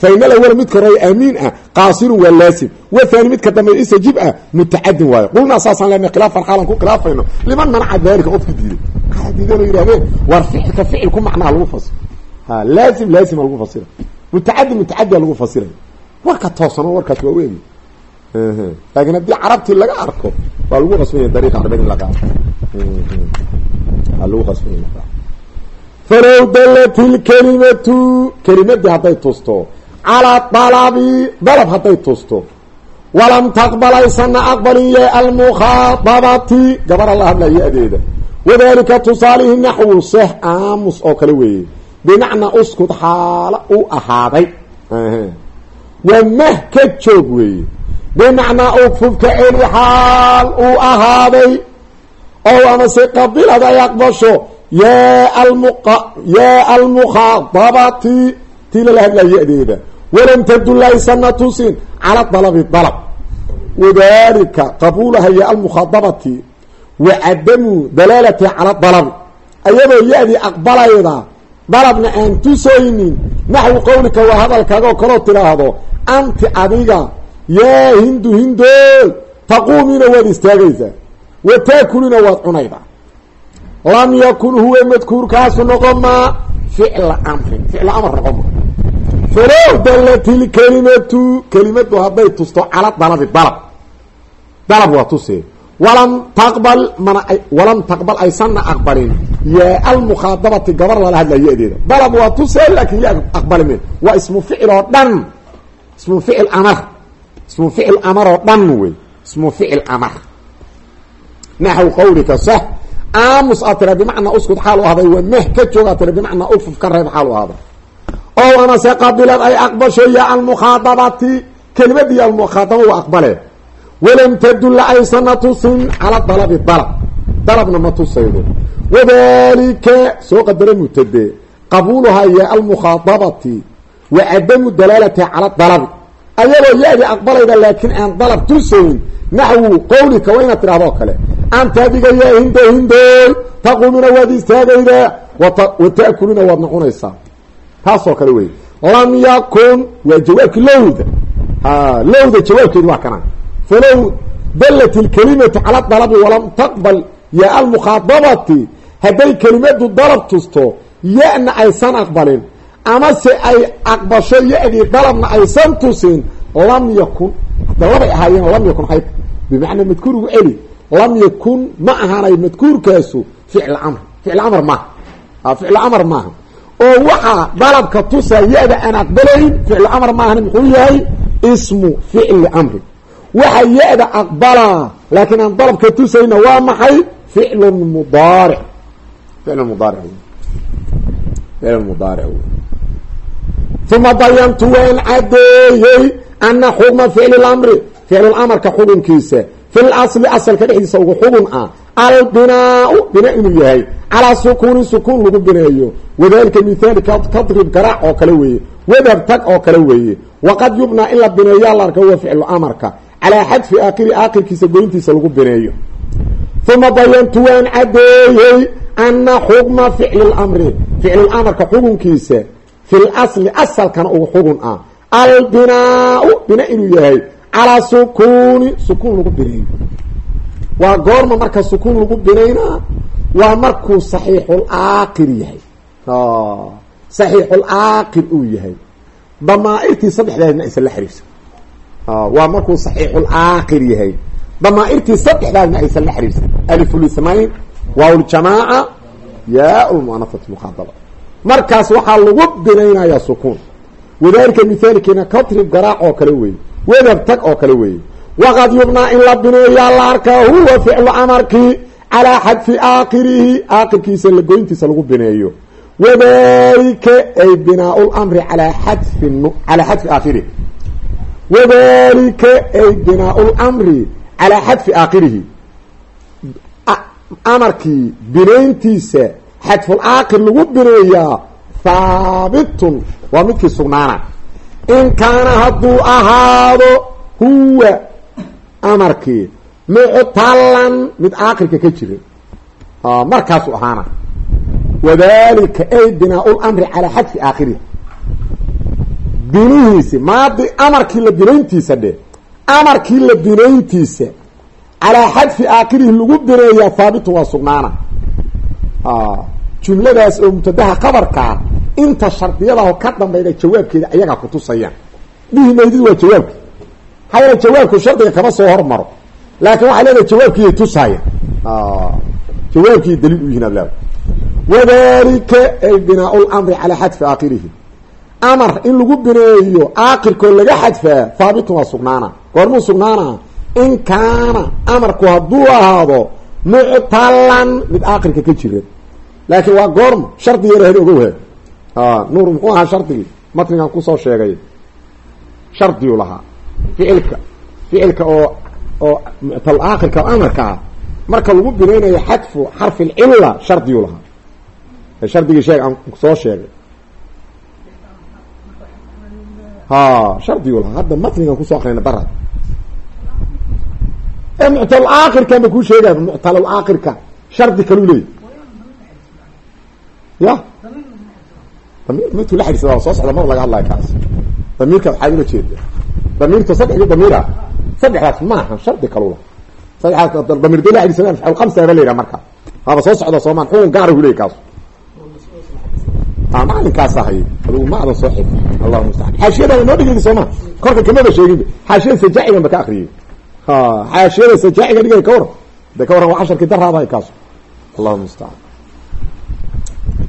fain alawala midka hore aamiin ah qaasirun waa laasim wathani midka dambe istajib ah mutacadin waayo qulnaa saasaan lena khilaafan xaalan ku khilaafayno liman manaca dalika qofki diiday maxaa diidan yihahdeen war ficilka ficil ku macnaha lagu fasiro ha laazim laazima lagu fasira mutacadi mutacadiya lagu fasiraya warka toosano warkaas waa u egi laakiin haddii carabtii laga arko waa lagu qasbanya dariiqa carbeed falow dallat ilkelimatu kelimadii hadday tusto calaa dalabi dalab hadday tusto walam taqbal aysana aqbalin ye almukhaadabati gabara la hadlaya adeeda wadalika tusaalihi naxwu seh aamus oo kale weeye bimacnaa uskud xaalo u ahaaday waa mah ka joog weeye bimacnaa ugfufka celi xaal uu ahaaday oo amase qabilad ay aqbasho yaa yaa almukhaadabati tii lala hadlaya adeeda walam tadul aysana tusin cala dalabi dalab wadalika qabuulaha ya almukhaadabati wa cadamu dalaalati cala dalabi ayadoo ya-dii aqbalayda dalabna aan tusaynin naxwi qowlika waa hadalkaagoo kaloo tidhaahdo anti adiga yaa hindu hindood taquumiina waad istaagaysaa wa taakulina waad cunaydaa lam yakun huwa madkuurkaasu noqon maa ficla amrin ficla amar noqon maa falow dallat ilkelimatu kelimadu hadday tusto cala dalabi dalab. Dalab waa tusee walam taqbal mana walam taqbal aysanna aqbalin. Yaa almukhaadabati gabar lala hadlaya adeeda dalab waa tusee laakiin yaa aqbali meen waa ismu ficil oo dhan. Ismu ficil amar. Ismu ficil amar oo dhan wey. Ismu ficil amar. Naxw aamus aad tira bimacnaa uskud xaal u ahday waa meh ka joog aad tira bimacnaa ufuf ka reeb xaal u ahday. Oo amase qabilad ay aqbasho ya almukhaadabati kelimadii almukhaadaba waa aqbale walam tadulla aysana tusin cala dalabi dalab dalabna ma tusaydo. Wadalika soo qadara mutade qabuuluhaa ya almukhaadabati wa cadamu dalaalati cala dalabi ayadoo ya-dii aqbalayda laakiin aan dalab tusayn naxwu qawlika waa inaad tidhahdo kale anta adiga yaa hindo hindoy taquumina waad istaagaydaa wa ta'kulina waad noqonaysaa taasoo kale wey lam yakun waa jawaabki lowda lowda jawaabkeedu waa kana falow dallat ilkalimatu cala dalabi walam taqbal ya almukhaadabati hadday kelimadu dalab tusto ya-na aysan aqbalin amase ay aqbasho ya-dii dalabna aysan tusin lam yakun labay ahaayeen lam yakun ay bimacnaa madkuurigu celi lam yakun ma ahaanay madkuurkaasu ficl amr. Ficl amr maaha. Ficl amr maaha. Oo waxaa dalabka tusaa ya-da aan aqbalayn ficl amr maahan muxuu yahay ismu ficli amri waxa ya-da aqbalaa laakiin aan dalabka tusayna waa maxay? Ficlu mudaaric. Ficl mudaaric. Ficl mudaaric. Uma bayantu waan cadeeyey ana xukma ficli lamri ficlulamrka xukunkiisa fi lasli asalka dhexdiisa ugu xugun ah albinaau bina inuu yahay calaa sukuunin sukuun lagu bineeyo wadalika mithaalika kadrib garaac oo kale weeye wadab tag oo kale weeye waqad yubnaa in la bineeyaa la arka huwa ficlu amarka calaa xadfi aakhiri aakhirkiisa goyntiisa lagu bineeyo uma bayantu waan cadeeyey ana xukma ficli lamri ficlulamrka xukunkiisa fi lasli asalkana ugu xugun ah albinaau bina inuu yahay calaa sukuuni sukuun lagu bineeyo waa goorma marka sukuun lagu binaynaa waa markuu saxiixulaakir yahay. Saxiixulaakir uu yahay. Damaairtii saddexdaadna aysan la xiriirsan. Waa markuu saxiixulaakir yahay. Damaairtii saddexdaadna aysan la xiriirsan. Alifulithnayn waaljamaaca yaa lmuanafat mukhadaba markaas waxaa lagu binaynayaa sukuun. Wadalika mithaalkiina katrib garaac oo kale weeye wadab tag oo kale weeye. Waqad yubnaa in la bineeyaa la arkaa huwa ficlu amarkii calaa xadfi aakhirihi aakhirkiisa la goyntiisa lagu bineeyo. Wadalika ay binaau lamri alaa xadfi calaa xadfi aakhirihi. Wadalika ay binaau lamri calaa xadfi aakhirihi. Amarkii binayntiisa xadful aakhir lagu bineeyaa haabitun waa midkii sugnaana in kaana hadduu ahaado huwa amarkii muctalan mid aakhirka ka jira markaasuu ahaana wadalika ay binaau lamri calaa xadfi aakhirihi binihiisi maadi amarkii la binayntiisa dhe amarkii la binayntiisa calaa xadfi aakhirihi lagu bineeyaa haabitun waa sugnaana jumladaas oo mubtadaha qabarkaa inta shardiyadaho ka dambayda jawaabkeeda ayagaa kutusayaan dhihi maydid waa jawaabki? Yeele jawaabku shardiga kama soo hormaro. Laakin waxay leedahay jawaabkiiy tusaya jawaabkiiy daliil u yihiin leeda wadalika ay binaa lamri calaa xadfi aakhirihi. Amar in lagu bineeyo aakirkoo laga xadfaa haabitun waa sugnaana. Goormuu sugnaana? In kaana amarku hadduu ahaado muctalan mid aakirka ka jira. Laakiin waa goorma shardi yar hel ogow nuur muxuu ahaa shardigii matnigan ku soo sheegay shardiyu lahaa ficilka ficilka oo oo muctal aakhirka amarka ah marka lagu binaynayo xadfu xarfi lcila shardiyu lahaa shardigii sheeg aan soo sheegay ha shardiyu lahaa hadda matnigan ku soo akrina darad ee muctal aakhirkan ba kuu sheegaya muctal aakhirka shardi kalu leeyay ya damiir midku la xidhiisada waa soo socda mar laga hadlayo kaas. Damiirka waxaad ula jeeda damiirta saddexdii damiira saddexdaas maaha shardi kalula. Saddexdaas damiir da la xidhiisadaan facul khamsa ba la yidhaha marka. Waaba soo socda soomaan xukun gaara hu leeyay kaas. Macalinkaas ahay. Adigu ma adan soo xid allahu mustacaan. Xaashiyadana noo dhigaydi sooma korka kamaba sheeginba xaashiyada sajaacigan ba ka akriyay ha xaashiyada sajaaciga dhigay ka waran de ka waran waa casharkii daraabahay kaas. Allahu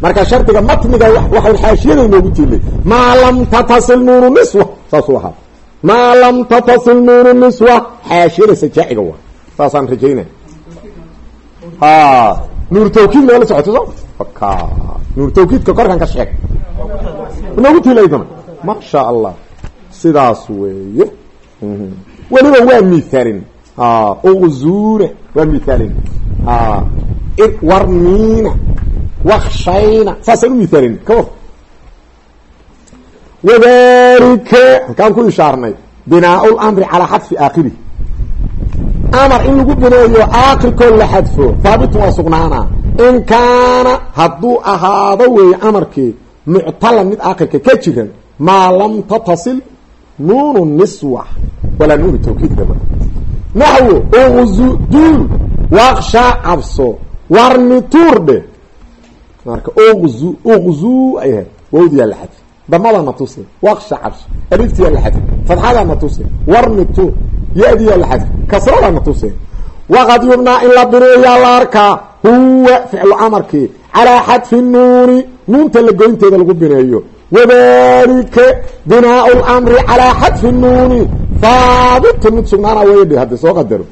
marka shardiga matniga waxa xaashiyada inoogu tiilay maa lam tatasil nuunu niswa saasuu ahaa. Lam tatasil nuunu niswa xaashiyada sajaaciga waa. Saasaan rajaynaya ha nuur tawkiid noola socoto so ka nuur tawkiidka korkan ka sheeg. Inoogu tiilaydana ma sha allah sidaas weeye. Weliba waa mithaalin uqzuuna waa mithaalin warniina wakshayna saasaan u mithaalin ka war wadalika halkaan ku ishaarnay binaa lamri calaa xadfi aakhirihi amar in lagu bineeyo aakhirkoo la xadfo haabitun waa sugnaana in kaana hadduu ahaado weeye amarkii muctalan mid aakhirka ka jiran maa lam tatasil nuunu niswa walaa nuunu tawkiidka ma naxwo waqshaa cabso warni marka uqzu uqzuu ay ahayd. Wawdiyaa la xadfi damadana tuse waqsha cabso aliftiyaa la xadfi fadxadana tuse warni tuur ya-diyaa la xadfi kasradana tuse waqad yubnaa in la bineeyaa la arkaa huwa ficlu amarkii calaa xadfi nuuni. Nuunta la goynteeda lagu bineeyo. Wadalika binaau lamri calaa xadfi nuuni. Haabitun mid sugnaana waydhe hadda soo qadaro.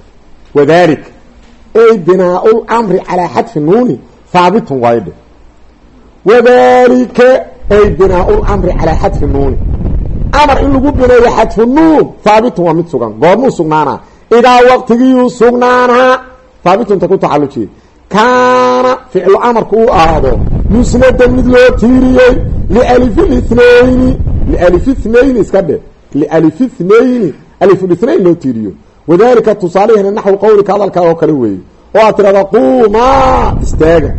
Wadalik ay binaau lamri calaa xadfi nuuni. Haabitun waydhe wadalika ay binaau lamri calaa xadfi nuuni amar in lagu bineeyo xadfu nuun haabitun waa mid sugan goormuu sugnaanaa idaa waqtigiyuu sugnaanaa haabitunta ku tacalujiye kaana ficlu amarku uu ahaado musnadan mid loo tiiriyey lialifi lithnayni lialifi ithnayni iska dhe lialifi ithnayni alifulithnayn loo tiiriyo wadalika tusaalehina naxwi qowlika hadalkaaga oo kale weeye oo aad tirahda quumaa istaaga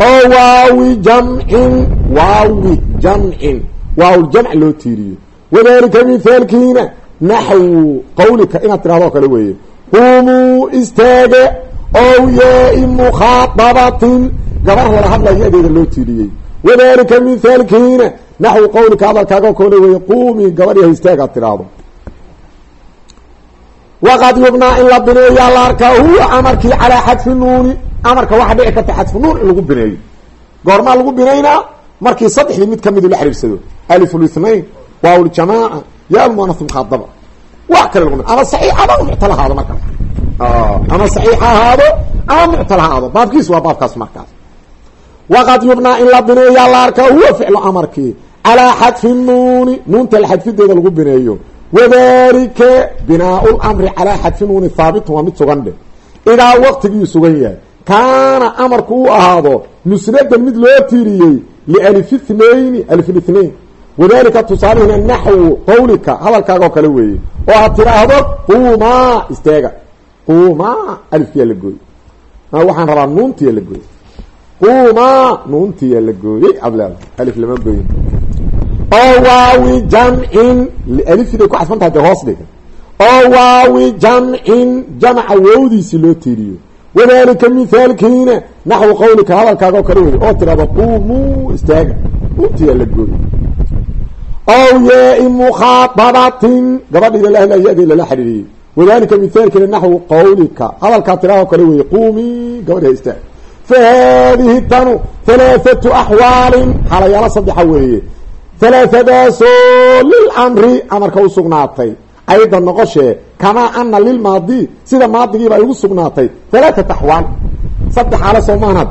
oo waawi jamcin waawi jamcin waawljamc loo tiiriyo wadalika mithaalkiina naxwu qawlika inaad tirahdo oo kale weeye qumuu istaaga ow yaai mukhaadabatin gabar lala hadlaya yadeeda loo tiiriyey wadalika mithaalkiina naxwu qawlika hadalkaaga oo kale weeye quumii gabar yaha istaaga aad tiraahdo waqad yubnaa in la bineeyaa la arkaa huwa amarkii calaa xadfi nuuni amarka waxaa dhici karta xadfu nuun in lagu bineeyo. Goormaa lagu binaynaa markii saddexdii mid kamidu la xiriirsado. Alifulithnain waawljamaaca ya almuanas mukhaadaba wax kale lagu ama saxiix ahaado marka. Ama saxiix ahaado ama muctal ahaado baabkiis waa baabkaas markaas. Waqad yubnaa in la bineeyaa la arkaa huwa ficlu amarkii calaa xadfi nuuni nuunta la xadfideeda lagu bineeyo. Wadalika binaau lamri calaa xadfi nuuni haabitun waa mid sugan dheh idaa waqtigiyuu sugan yahay kaana amarku uu ahaado musnadan mid loo tiiriyey lialif ithnayni aliflithnain wadalika tusaalihina naxwu qawlika hadalkaaga oo kale weeye. Oo aad tiraahdo quumaa istaaga quumaa alifkiyaa la gooyey. Waxaan rabaa nuuntiya la gooyey. Quumaa nuuntiya la gooyey. Leeda alif lama gooyin. Oo waawi jamcin alifiday ku xadfan tahay dee hoos dhiga oo waawi jamcin jamca wowdiisi loo tiiriyo wadalika mithaalkiina naxwu qawlika hadalkaaga oo kale weeye oo tirahdo quumuu istaaga nuuntiyaa la gooyey ow yaai mukhaadabatin gabadhii lala ya-dii lala xidhiiriyey wadalika mithaalkale naxwu qawlika hadalkaa tiraahoo kale weeye quumii gabadhi haysta fa haadihi tanu halaathatu axwaalin xalayaalo saddexa weeye halaathadaasoo lilamri amarka u sugnaatay ayda noqoshee kamaa ana lilmaadi sida maadigiiba ay ugu sugnaatay halaatat axwaal saddex xaalo soo maanad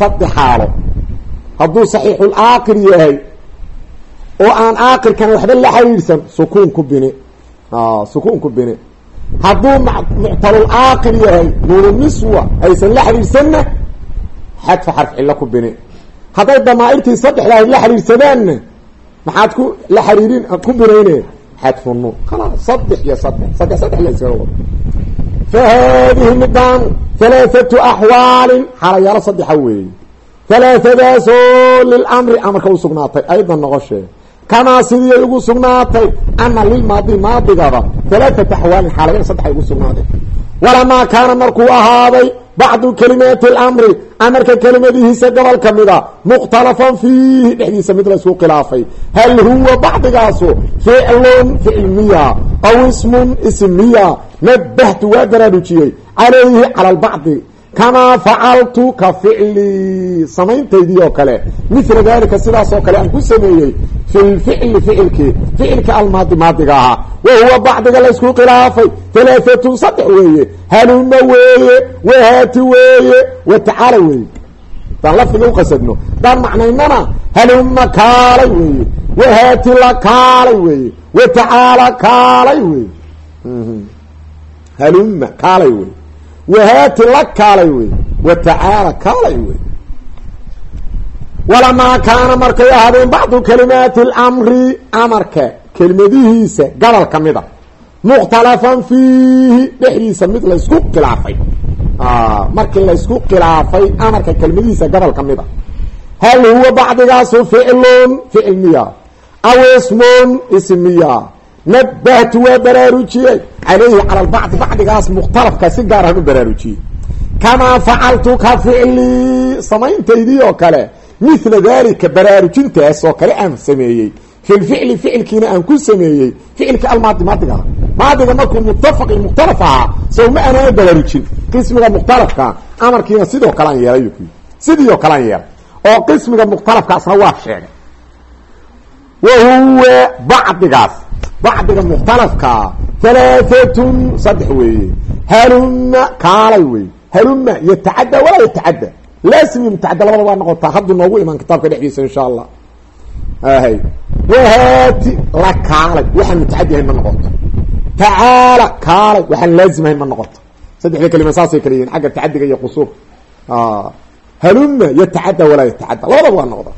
saddex xaalo hadduu saxiixulaakir yahay oo aan aakirkana waxba la xiriirsan sukuun ku bini sukuun ku bini hadduu muctalul aakir yahay nuunu niswa aysan la xiriirsanna xadfa xarf cillo ku bini hadday damaairtii saddexda ahayd la xiriirsadaanna maxaad ku la xiriirin ku binayne xadfu nuun khalaas saddex iyo saddex saddex saddex la iskaga wado fa haadihi midaan halaathatu axwaalin xaalayaalo saddexa weeye halaathadaasoo lilamri amarka u sugnaatay aydan noqoshee kamaa sidii ay ugu sugnaatay ana lilmaadi maadigaba halaatat axwaalin xaalayaal saddex ay ugu sugnaatay walamaa kaana markuu ahaaday bacdu kalimaati alamri amarka kelimadihiisa gobol ka mida mukhtalafan fiihi dhexdiisa mid la isku khilaafay hal huwa bacdigaasu ficlun ficil miya aw ismun ism miya nabahtu waa baraarujiyey calayhi cala albacdi kamaa facaltu ka ficlii samayntaydii oo kale mila dalika sidaas oo kale aan ku sameeyey fi lficli ficilkii ficilka almaadi maadiga ahaa wa huwa bacdiga laysku khilaafay halaaatun saddex weeye haluma weeye wahaati weeye wa tacaala weeye daan lafdiga uqasadno daan macnaynana haluma kaalay weeye wahaati la kaalay weeye wa tacaala kaalay weeye haluma kaalay weeye wahaati la kaalay wey wa tacaala kaalay wey walamaa kaana markay ahaadeen bacdu kalimaati اlamri amarka kelimadihiisa gobol ka mida mukhtalafan fiihi dhexdiisa mid laysku khilaafay. Markii laysku khilaafay amarka kelimadihiisa gobol ka mida hal huwa bacdigaasu ficlun ficil miya. Aw ismun nabahtu waa baraarujiyey calayhi cala lbacdi bacdigaas mukhtalafka si gaar ahaan u baraarujiyey kamaa facaltu ka ficlii samayntaydii oo kale mila dalika baraarujintaas oo kale aan sameeyey fi lficli ficilkiina aan ku sameeyey ficilka almaadi maadiga maadiga markuu muttafaq i mukhtalaf ahaa sow ma aanaa baraarujin qismiga mukhtalafka amarkiina sidoo kale aan yeelay sidii oo kale aan yeelay oo qismiga mukhtalafkaasna waa sheegay wa bacdigaas bacdiga mukhtalafkaa halaaatun saddex weeye haluma kaalay wey haluma yatacadda walaa yatacadda laasim iyo mutacadda labada waa noqotaa hadduu noogu imaan kitaabka dhexdiisa insha allah hay wahaati la kaalay waxaan mutacaddi ahayn ma noqoto tacaala kaalay waxaan laazim ahayn ma noqoto saddexda kelima saasay kala yihiin xagga tacadiga iyo qusuur haluma yatacadda walaa yatacadda labadaba waa noqda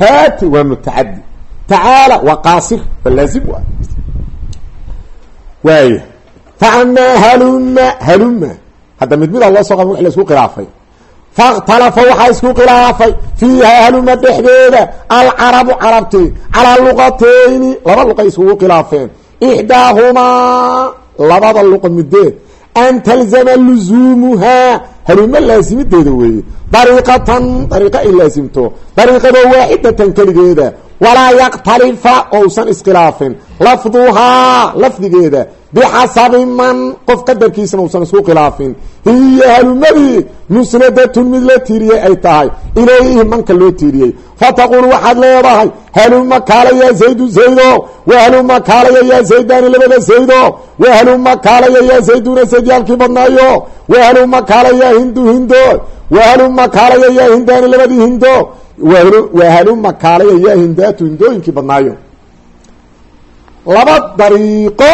haati waa mutacaddi tacaala waa qaasir fa laazim waaya fa amaa haluma haluma hadda mid midaa loo soo qaba wax la isku khilaafay. Fakhtalafa waxaa isku khilaafay. Fiiha haluma dhexdeeda alcarabu carabtii calaa luqatayni. Laba luqay iskugu khilaafeen. Ixdaahumaa labada luqa mideed an talzama luzuumuhaa. Haluma laasimideeda weeye. Dariiqatan dariiqo ay laasimto dariiqadoo walaa yaktalifa ousan iskhilaafin. Lafduhaa lafdigeeda bixasabi man qof qadarkiisana uusan isku khilaafin. Hiya halumadii musnadatun mid la tiiriyey ay tahay. Ilayhi manka loo tiiriyey. Fataqulu waxaad leedahay haluma kaalaya zaydu zaydo wahaluma kaalaya yaa zaydaani labada zaydo wahaluma kaalaya yaa zayduna zaydyaalkii badnaayo wahaluma kaalaya hindu hindo wahaluma kaalaya yaa hindaani labadii hindo wahaluma kaalaya yaa hindaatu hindooyinkii badnaayo. Laba dariiqo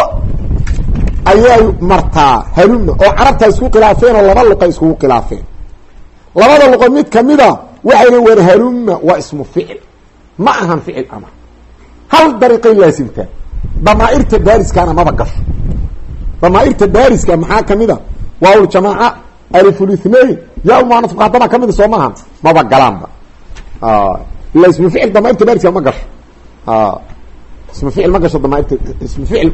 ayay martaa haluma oo carabta isku khilaafeen oo laba luqa iskugu khilaafeen. Labada luqo mid kamida waxayna war haluma waa ismu ficil. Ma ahan ficil amar hal dariiqay laasimtaa damaairta baariskaana maba gasho. Damaairta baariska maxaa kamida waaul jamaaca alifulithnain yaa umaanad muqadama kamida soo maaha maba galaanba ila ismu ficil damaairta baariska ma gasho ismu ficil ma gasho damaairta ismu ficil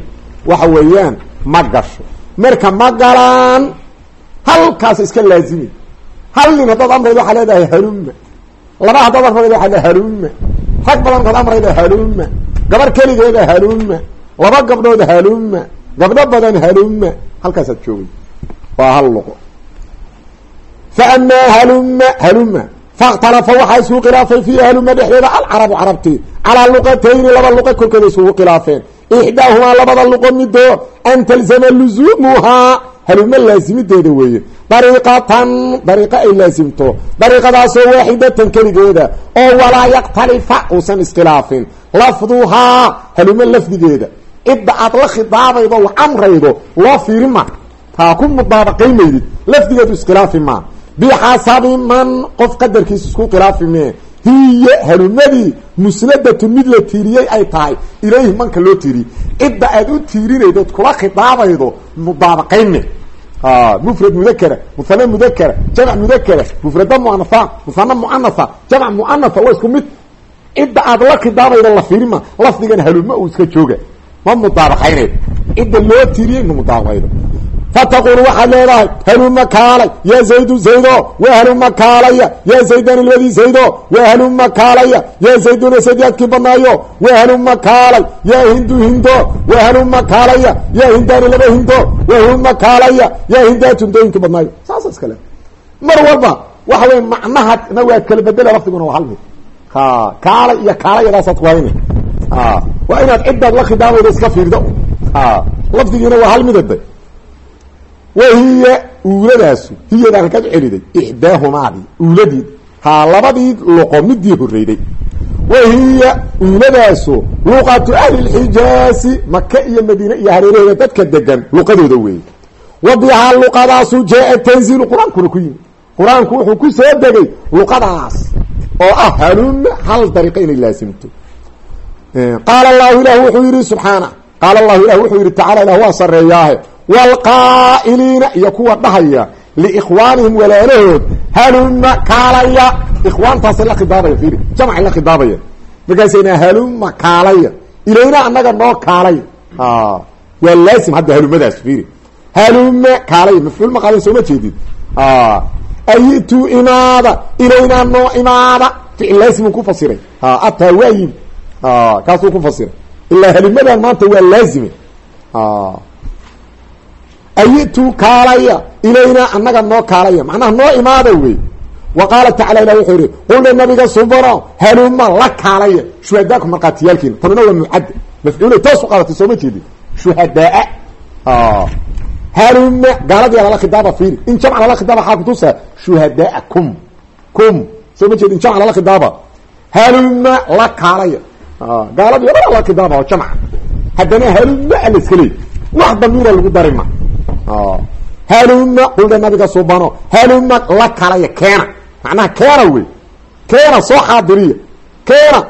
waxa weeyaan ma gasho marka ma galaan halkaas iska laazimi hal nin haddaad amrayd waxaa leedahay haluma laba haddaad amrayd waxaa leedahay haluma rag badan haddaad amrayda haluma gabar keligeeda haluma laba gabdhood haluma gabdho badan haluma halkaasaad joogay waa hal luqo fa amaa haluma haluma fakhtalafa waxaa isugu khilaafay fiiha haluma dhexdeeda alcarabu carabtii calaa luqatayni laba luqa korkeeda isugu khilaafeen ixdaahumaa labada luqo midoo an talzama luzuumuhaa haluma laasimideeda weeye dariiqatan dariiqo ay laasimto dariiqadaasoo waaxidatan keligeeda oo walaa yaqtalifa uusan iskhilaafin lafduhaa haluma lafdigeeda cidda aad la khidaabaydo la amraydo loo fiirin ma taa ku mudaabaqaymaydid lafdigeedu iskhilaafi maa bixasabi man qof qadarkiisa isku khilaafi mee hiya halumadii musnadatun mid la tiiriyey ay tahay ilayhi manka loo tiiriyey cidda aad u tiirinaydo od kula khidaabaydo mudaabaqayme mufrad mudakara muhane mudakara jamc mudakara mufrada muanaa muhane muanasa jamc muanasa waa isku mid cidda aad la khidaabaydo la fiirima lafdigan haluma uu iska jooga ma mudaabaqaynayd cidda loo tiiriyey ma mudaabaqaydo fataqulu waxaad leedahay haluma kaalay yaa zaydu zaydo waa haluma kaalaya yaa zaydani labadii zaydo waa haluma kaalaya yaa zayduna sadyaadkii badnaayo waa haluma kaalay yaa hindu hindo waa haluma kaalaya yaa hindaani laba hindo waa haluma kaalaya yaa hindaatu hindooyinkii badnaayo saasa iskale mar walba waxa wey macnahana waa kala bedela lafdiguna waa hal mid kaalay iyo kaalayadaasaad ku hayna la khidaabaydo iska fiirdo lafdigiina waa hal wahiya uuladaasu hiyadan halkaad celiday ixdaahumaadii uuladii haa labadii luqo midii horeyday wahiya uuladaasu luqatu ahlilxijaasi maka iyo madiine iyo hareeraheeda dadka degan luqadooda weeye wa bihaa luqadaasu jaa tanziilu qur'aankuna ku yimi qur'aanku wuxuu ku soo degay luqadaas oo ah haluma hal dariiqa inay laasimto qaala allahu ilah wuxuu yihi subxaana qaala allahu ilah wuxuu yihi tacala ilah waa sareeyaahe wlqaa'iliina iyo kuwa dhahaya liikhwaanihim walaalahood haluma kaalaya ikhwaantaasay la khidaabaya fiiri jamcay la khidaabaya markaasayna haluma kaalaya ilayna annaga noo kaalaya waa laasim hadda halumadaas fiiri haluma kaalaya mafcuul maqaadan sooma jeedid ayitu imaada ilaynaa noo imaada ficil laasimu ku fasiray ataa waayin kaasuu ku fasiray ilaa halimadan maanta waa laazime ayitu kaalaya ilaynaa annaga noo kaalaya macnaha noo imaada wey wa qaala tacala ilah wuxuu yihi qulna nabiga subano haluma la kaalaya shuhadaaka markhaatiyaalkiina tanuna waa mucadda mafcuula toos u qaadatay sooma jeedin shuhadaa haluma gaaladii lala khidaaba fiiri in jamc lala khidaaba xaa kutusa shuhadaa kum kum soo ma jeedin jamc lala khidaaba haluma la kaalaya dhan lala khidaaba oo jamca haddana haluma ala iska leey wax damiira lagu darima haluma qulda nabiga subano haluma la kalaya keena macnaha keena wey keena soo xaadiriya keena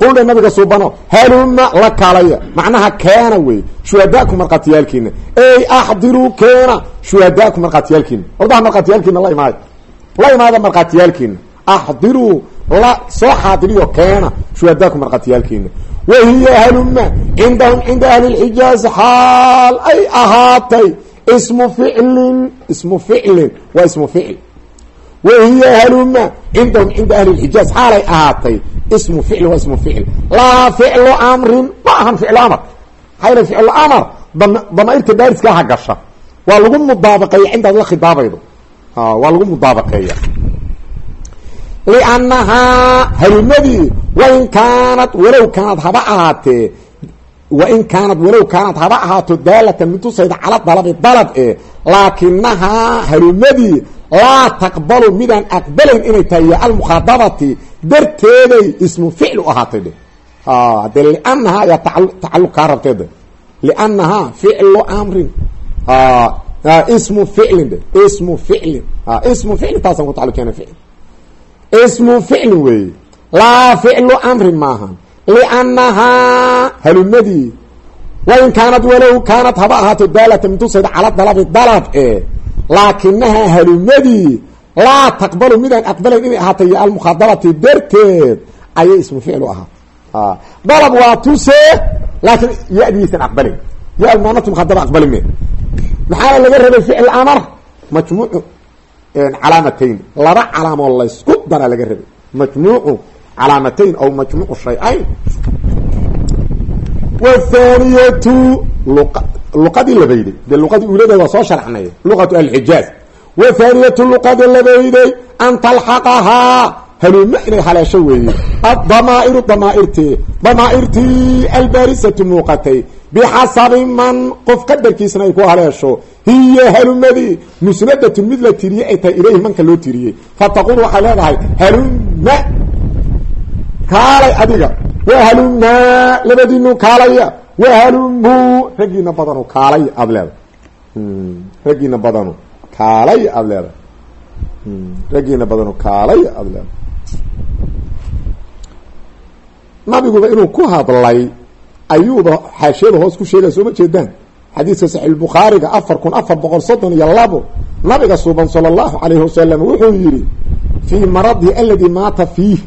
qulda nabiga subano haluma la kalaya macnaha keena wey shuhadaaku markhaatiyaalkiina ey axdiruu keena shuhadaaku markhaatiyaalkiina ordaha markhaatiyaalkiina la imaada la imaada markhaatiyaalkiina axdiruu la soo xaadiriyo keena shuhadaaku markhaatiyaalkiina wahiya haluma cindahum cinda ahli lxijaazi xaal ay ahaatay ismu ficlin ismu ficlin waa ismu ficl wahiya haluma cindahum cinda ahli lxijaaz xaalay ahaatay ismu ficlin waa ismu ficl laa ficlu amrin ma ahan ficlu amar. Maxaa yale ficlu amar damairta baariskaha gasha. Waa lagu mudaabaqeeya cindaad la khidaabaydo. Waa lagu mudaabaqeeya. Liannahaa halumadii wain kaanad walow kaanad haba ahaatee wain kaanad walow kaanad haba ahaato daalatan mid tusayda cala dalabi dalab e laakinahaa halumadii laa taqbalu midaan aqbalayn inay tahay iyo almukhaadabati darteeday ismu ficl u ahaatay dhe dee liannahaa ayaa tacaluq kaa rabteeda liannahaa ficlu amrin ismu ficlin dhe ismu ficlin ismu ficlin taasaan ku tacaluqkeena ficl ficlu liannahaa halumadii wain kaanad walow kaanad haba ahaato daalata min tusayda cala dalabi dalab e laakinahaa halumadii laa taqbalu midaan aqbalayn inay ahaatay iyo almukhaadabati darteed ayay ismu ficlu ahaa dalab waa tuse laakiin ya-diisan aqbalayn ya almaanatu mukhaadaba aqbali me maxaa laga rabay ficil amar majmuucu calaamatayn laba calaamoo laysku daraa laga rabay majmuucu calaamatayn aw majmuucu shay-ayn. Wathaniyatu luqadii labayday dee luqadii uulada waa soo sharxnay. Luqatu alxijaaz wathaniyatu luqada labayday an talxaqahaa haluuma inay haleesho weeye. Addamaa'iru damaairtee damaairtii albaarisatu muuqatay. Bixasabi man qof qadarkiisna ay ku haleesho hiya halumadii musnadatun mid la tiriyey ay tahay ilayhi manka loo tiriyey. Fataqul waxay leedahay haluma kaalay adiga waa halumaa labadiinu kaalaya waa halumu raggiina badanu kaalay aada leedahay raggiina badanu kaalay aada leedahay raggiina badanu kaalay aada leedahay nabiguba inuu ku hadlay ayuuba xaashiyada hoos ku sheegaya soo ma jeedaan? Xadiidka saxiixulbukhaariga afar kun afar boqol soddon iyo labo nabiga suuban sala allahu calayhi wasalam wuxuu yidhi fii maradihi aladii maata fiih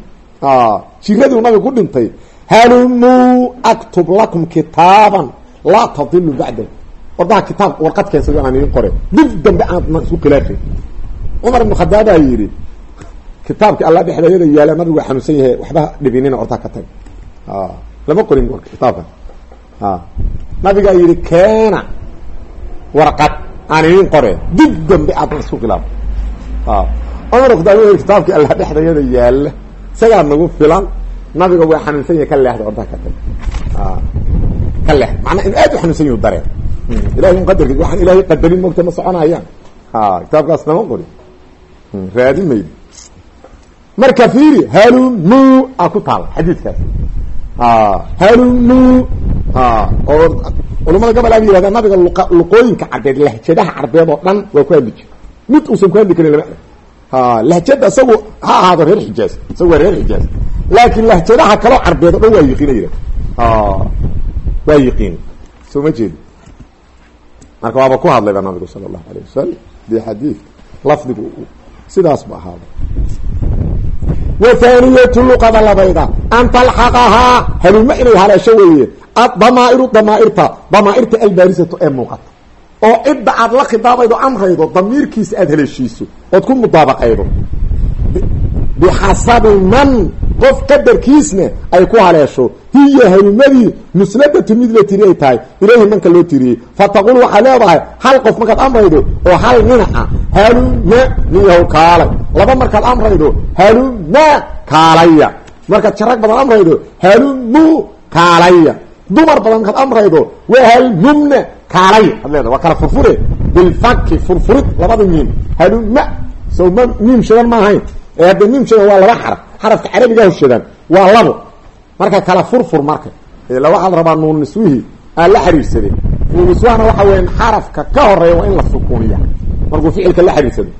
jiraduu nabigu ku dhintay halumuu aktub lakum kitaaban laa tadilu bacda wardaha kitaab warqad keensado aan idiin qore dib dambe aadna isku khilaafay cumar ibnu khadaabaa yidhi kitaabkii alla dhexdeeyada yaalla nabigu xanuunsan yahay waxba dhibinina ortaa ka tag. Lama qorin kitaabka. Nabigaa yidhi keena warqad aan idiin qore dib dambe aadna isku khilaafo cumar khadaab kitaabkii alla dhexdeeyada yaalla isagaa nagu filan nabiga waa xanuunsan yahay ka leexda ortaa ka tag. Ka leex. Manaa inu aad u xanuunsan yahu dareen. Ilahay un qadarkiis waxaan ilaahay qadarin mogta ma soconayaan. Kitaabkaas lama qorin raadi maydi marka fiiri halumu a ku taala xadiidkaas. Halumu oo culamada gobol aa yihahdaa nabiga luqooyinka carbeed lahjadaha carbeed oo dhan waa ku hadli jir mid uusan ku hadli karin lama lahjada isagu ha ahaado reer xijaaz isagu waa reer xijaaz laakiin lahjadaha kaloo carbeed o dhan waa yiqiina yidha waa yiqiin soo ma jeedi marka waaba ku hadlayba nabigu sala allahu alayh wasalam de xadiid lafdigu sidaas ba ahaada wathaniyatu luqada labayda an talxaqahaa haluma inay haleesho weeye adamaa'iru damaairta damaairta albaarisatu ee muuqata oo cidda aad la khidaabaydo amraydo damiirkiisa aada haleeshiiso ood ku mudaabaqaydo. Bixasabi man qof qadarkiisna ay ku haleesho. Hiya halumadii musnadatu mid la tiri ay tahay. Ilayhi manka loo tiriyey fataqul waxaa leedahay hal qof markaad amraydo oo hal ninaca haluma niyahow kaalay. Laba markaad amraydo haluma kaalaya. Markaad jarag badan amraydo halumu kaalaya. Dumar badan markaad amraydo waa kaalaya ad leeda waa kala furfure. Bilfaki furfurid labada miim. Haluma so ma miim shadan ma ahayn. Ee hadda miim shadan waa laba xaraf xarafka carabiga hoshadan waa labo. Marka kala furfur marka. La rabaa nuun niswihii aan la xiriirsaday nuun niswahana waxa weya xarafka ka horreeya waa in la sukuuniya markuu ficilka la xiriirsado.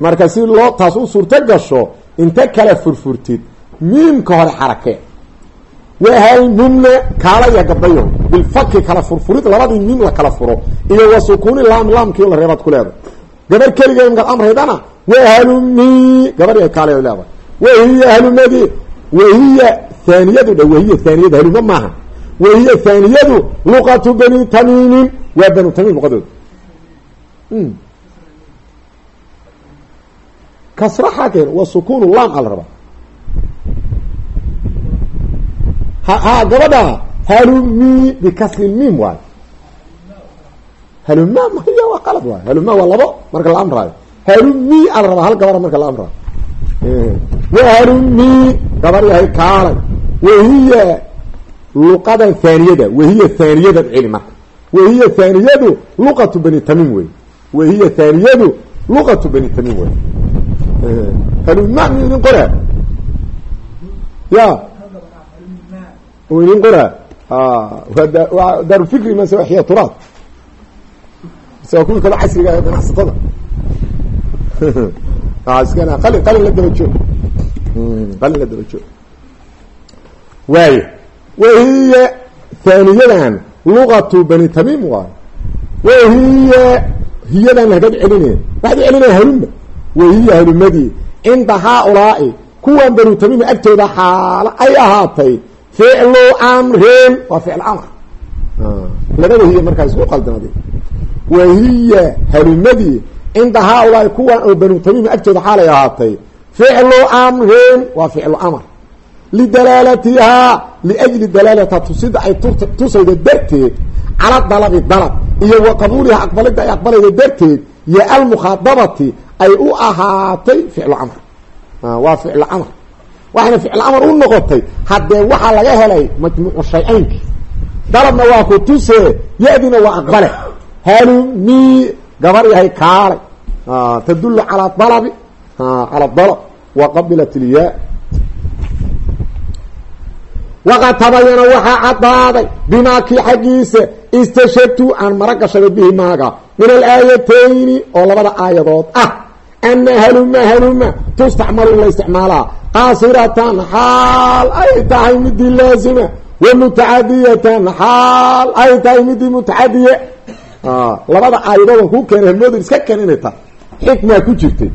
Marka si loo taas u suurto gasho inta kala furfurtid miimka hore xarakee wahalmumna kaalaya gabdhayo bilfaki kala furfurid labadii miim la kala furo. Iyo wa sukuuni laam laamkii la reebaad ku leedahay. Gabar keligeed markaad amraydana wahalumi gabadhi ay kaaleed leedahay. Wahiya halumadii wahiya haaniyadu dha. Wahiya haaniyadu haluma maaha wahiya haaniyadu luqatu bani tamiimin. Waa banu tamiim luqadooda kasra xaakeen waa sukuunu laam al rabaa ha gabadha. Halumi bikasri lmiim waay. Haluma maya waa qalad waay. Haluma waa labo marka la amraayo. Halumi ala rabaa hal gabara marka la amraayo. Wahalumi gabar yahay kaalay wahiya luqadan haaniyada wahiya haaniyada celi marka. Wahiya haaniyadu luqatu bani tamiim wey wahiya haaniyadu luqatu bani tamiim wey haluma mi idin qora ya idin qora daarufikri mase waxya turaad mise waa kuwii kaloo casriga ee ganacsatada. Iskana qalin qalin la daba joog qalin la daba joog waayo wahiya haaniyadan luqatu bani tamiim waayo wahiya hiyadan hagad celine. Waxaad celinaya halumba wahiya halumadii cinda haaulaai. Kuwan banu tamiim agtooda xaalo ay ahaatay ficlu amrin. Waa ficl amr. Labada hiya markaa isku qaldamade. Wahiya halumadii cinda haaulaai kuwan oo banu tamiim agtooda xaalay ahaatay. Ficlu amrin waa ficlu amr. Lidalaalatihaa liajli dalaalatiha tusida ay tusayda darteed cala dalabi dalab iyo wa qabuuliha aqbalida ay aqbalayda darteed yo almukhaadabati ay u ahaatay ficlu camr waa ficlu camr waxayna ficlu camr u noqotay. Haddee waxaa laga helay majmuucu shay-aynki. Dalabna waa ku tusee ya-dina waa aqbale. Halumi gabar yahay kaalay tadulu calaa dalabi. Cala dalab wa qabilat ilyaa waqad tabayana waxaa caddaaday bimaa kii xaggiisa istashadtu aan mara gashaday bihi maaga. Min alaayatayni oo labada aayadood ah. Ana haluma haluma. Tustacmalu in la isticmaalaa qaasiratan xaal ay tahay midii laazima. Wa mutacadiyatan xaal ay tahay midii mutacadiye. Labada aayadood kuu keenay halmooda iska keen inay tahay xikmaa ku jirtay.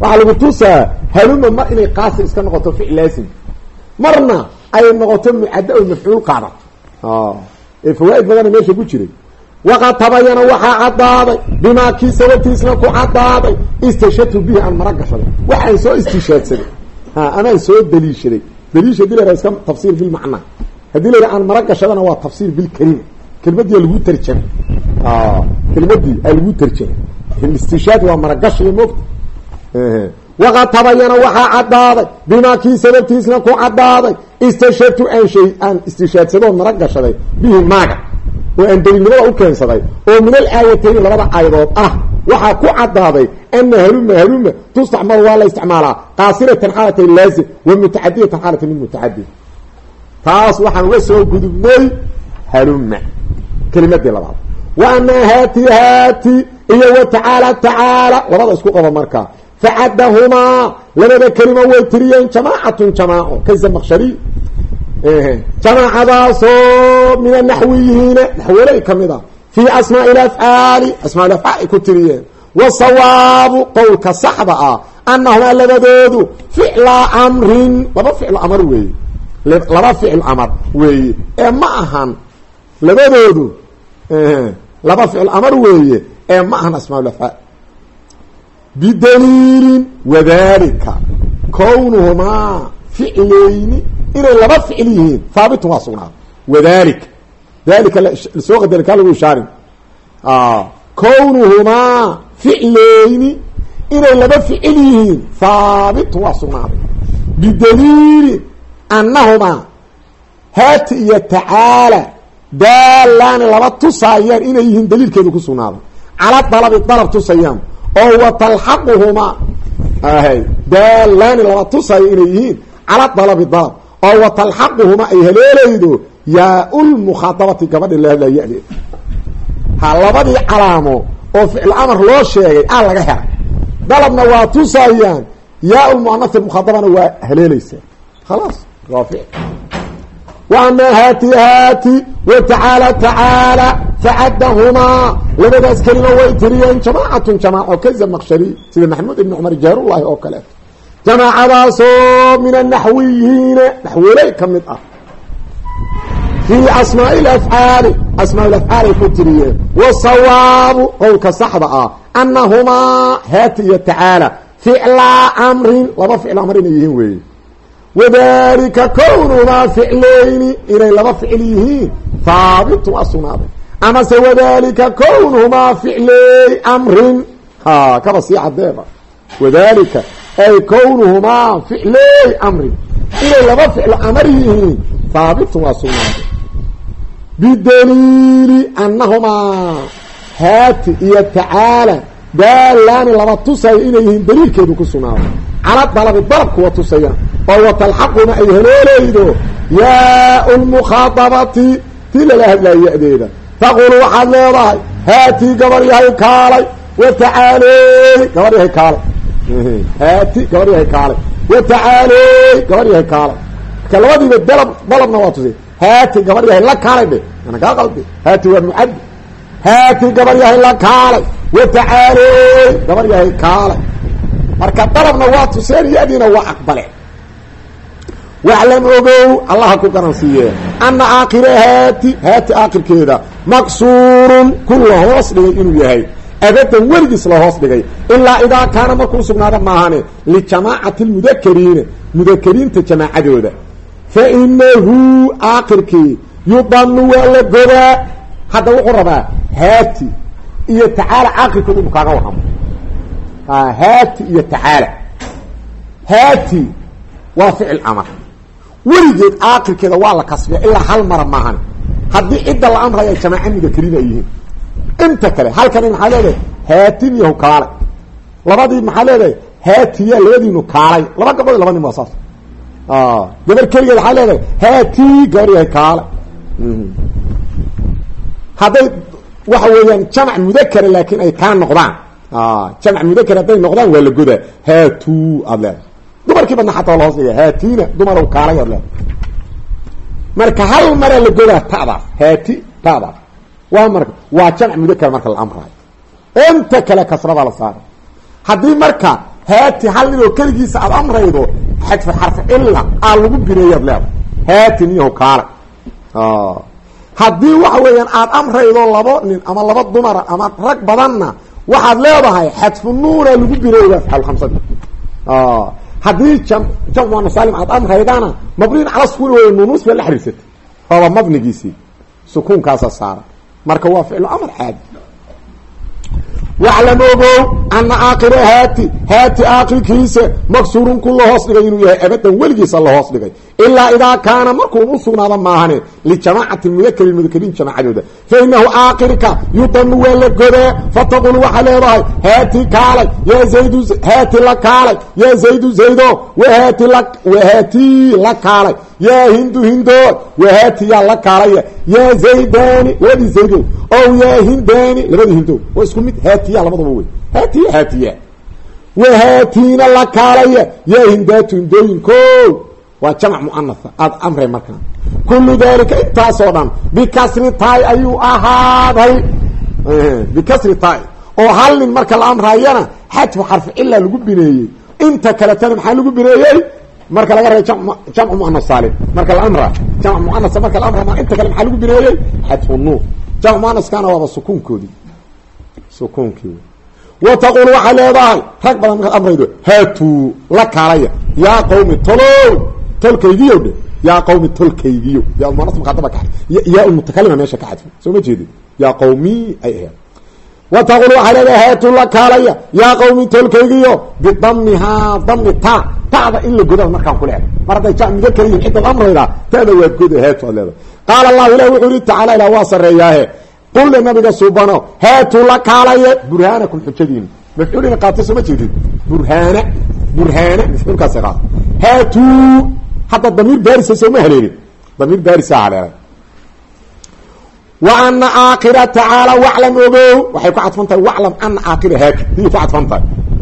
Waxaa lagu tusaa haluma mar inay qaasir iska noqoto ficil laazim. Marna ay noqoto mucadda o mafcuul qaada ee fawaaid badana meesha ku jiray waqad tabayana waxaa caddaaday bimaa kii sababtiisna ku caddaaday istashadtu bihi aan mara gashaday waxaan soo istishaadsaday amaan soo daliishaday daliisha haddii la iska tafsiir bilmacnaa haddii la aan mara gashadana waa tafsiir bilkelima kelmadii lagu tarjamay kelmadii a lagu tarjamay istishaad waa maragashiga moogta waqad tabayana waxaa caddaaday bimaa kii sababtiisna ku caddaaday istashadtu aan shay aan istishaadsadoo mara gashaday bihi maaga oo aan daliilnimada u keensaday oo min al aayatayni labada aayadood ah waxaa ku caddaaday ana haluma haluma tustacmalu waa la isticmaalaa qaasiratan xaalatay laazim wa mutacadiyatan xaalata min mutacadi taas waxaan uga soo gudubnay haluma kelimadii labaad. Wa ana haati haati iyo wa tacaala tacaala labada isku qaba markaa facadahumaa labada kelima way tiriyeen jamaacatun jamaaco kaysa maqshari jamaacadaasoo min anaxwiyihiina naxwoley ka mid a fii asmaai afcaali asmaa afcaal ay ku tiriyeen. Wasawaabu qowlka saxda ah annahumaa labadoodu ficla amrin laba ficl amar weeye laba ficil amar weeye ee ma ahan labadoodu laba ficil amar weeye ee ma ahan asmaa afcaal inay laba ficil yihiin haabitun waa sugnaaday wadalika dalika la soo qadara kaa lagu ishaarin. Kownuhumaa ficlayni inay laba ficil yihiin haabitun waa sugnaaday bidaliilin annahumaa haati iyo tacaala daalaani laba tusaayaan inay yihiin daliilkeedu ku sugnaaday. Cala dalabi dalab tusayaan oo wa talxaquhumaa ahay daalaani laba tusaayo inay yihiin cala dalabi dalab oo wa talxaquhumaa ay haleelaydo yaa-ulmukhaadabati gabadhi la hadlaya ya-deed ha labadii calaamo oo ficil amar loo sheegay aa laga helay dalabna waa tusaayaan yaa-ulmuanasi mukhaadabana waa haleelaysaa khalaas waa ficil waana haati haati wa tacaala tacaala facadahumaa labadaas kelima way tiriyeen jamaacatun jamaaco kaza maqshari sida maxamuud ibn cumar jaarullahi oo kale jamaacadaasoo min anaxwiyiina naxwoley ka mid ah fii asmaai afcaali asmaa afcaalay ku tiriyeen wasawaabu qowlka saxda ah annahumaa haati iyo tacaala ficlaa amrin laba ficl amr inay yihiin weeye wadalika kownumaa ficlayni inay laba ficil yihiin haabitun waa sugnaaday amase wadalika kownuhumaa ficley amrin kaba ay kownuhumaa ficley amrin inay laba ficlo amar yihiin haabitun waa sugnaaday bidaliili annahumaa haati iyo tacaala daalaani laba tusayo inay yihiin daliilkeedu ku sugnaaday. Cala dalabi dalab kuwa tusayaan oo watalxaquna ay haleelaydo yaa lmukhaadabati tii lala hadlaya ya-deeda. Taqulu waxaad leedahay haatii gabar yahay kaalay wa yahay kaalay haati gabar yahay kaalay. Wa tacaaley gabar yahay kaalay. Marka labadiiba dalab dalabna waa tusay haati gabar yahay la kaalay dhe ana kaa qalbi. Haati waa mucaddi. Haati gabar yahay la kaalay. Wa tacaaley gabar yahay kaalay. Marka dalabna waa tuseen ya-diina waa aqbaleen waclam ogow allaha ku garansiiye ana aakhira haati haati aakhirkeeda maqsuurun ku la hoos dhigay inuu yahay abadan weligiis la hoos dhigay. Ilaa idaa kaana markuu sugnaado maahane lijamaacati lmudakariina mudakeriinta jamaacadooda. Fa inahu aakirkii yudanu waa la godaa. Hadda wuxuu rabaa haati iyo tacaala caaqilkood inu kaaga warramo. Haati iyo tacaala. Haati waa ficil amar. Weligeed caaqilkeeda waa la kasbiya ilaa hal mara maahan. Haddii cidda la amraya jamaaca mudakeriin ay inta kale halkani maxaa leedahay? Haatin yahu kaalay. Labadii maxaa leedahay? Haatiya labadiinu kaalay. Laba gabdhood laba nin waa saas. Gabar keligeed waxaa leedahay haati gabar yahay kaalay. Hadday waxa weeyaan jamac mudakara laakiin ay kaa noqdaan. Jamac mudakar hadday noqdaan waa la godaa. Haatu aada leedahay. Dumarkii badna xataa waa lahoos dhiga haatiina dumarow kaalay aad leedahay. Marka hal maraa la godaa ta'daas haati ta'daas waa marka waa jamc mudakar marka la amraayo inta kale kasradaa la saaray. Haddii marka haati hal nin oo keligiisa aada amraydo xadfu xarfu cilla aa lagu bineeyaad leedahay. Haati niyahu kaalay haddii waxa weeyaan aada amraydo labo nin ama laba dumara ama rag badanna waxaad leedahay xadfu nuuna lagu bineeyo afcaal khamsadi haddii jam jamcu anasaalim aad amraydana mabniin cala sukuni wey nunuus ba la xiriirsatay. Ooba mabnigiisii sukuunkaasa saara marka waa ficlu amar caadi waclam ogow ana aakira haati haati aakirkiisa maksuurun ku hoos dhigay inuu yahay abadan weligiisa la hoos dhigay ilaa idaa kaana markuu u sugnaado maahane lijamaacati mudakarin mudakariin jamaacadooda fa inahu aakirka yudanu waa la godaa fataqul waxaa leedahay haati kaalay yaa zaydu haati la kaalay yaa zaydu zaydo wahaati la wahaati la kaalay yaa hindu hindood wahaati yaa la kaalaya yaa zaydani labadii zaydo ow yaa hindani labadii hindow waa isku mid haatiya labadaba wey haatiya haatiya wahaatiina la kaalaya hindooyinko waa jamc muanasa aada amray markaa kullu dalika intaasoo dhan bikasri taay ayuu ahaaday. Bikasri taay oo hal nin marka la amraayana xadfu xarfi cila lagu bineeyey inta kaletana maxaa lagu bineeyey marka laga reebo jamcu muanas saalim. Marka la amra jamc muanasa marka la amra inta kale maxaa lagu bineeyey xadfu nuur. Jamc muanaskana waaba sukuunkoodii sukuunkii wa taqul waxaa leedahay rag badan markaad amraydo haatuu la kaalaya yaa qawmi tolow tolkaygiyo dhe yaa qawmi tolkaygiyo yaa muanas muqadama ka yaa mutakalima meesha ka xadfo soo ma jeedin? Yaa qawmi ay ahayd. Wa taqul waxaa leedahay haatuu la kaalaya. Yaa qawmi tolkaygiyo bidamihaa dami ta. Ta'da in la goda markaan ku leeday mar hadday ja amraydaa ta'da waad goda haatu aad leedahay. Qaala allahu wuxuu yihi tacala ilah waa sareeyaahe qulle nabiga suubano haatuu la kaalaye burhaanakum xujadiina mafcuulina qaatay soo ma jeedid burhaana burhaana mafcuulkaasa qaata haatuu hadda damiir baarisa sooma haleelin damiir baarisa haleelay wa ana aakira tacaala waclam ogow. Waxay ku cadfan waclam ana aakira haati dii ku cadfan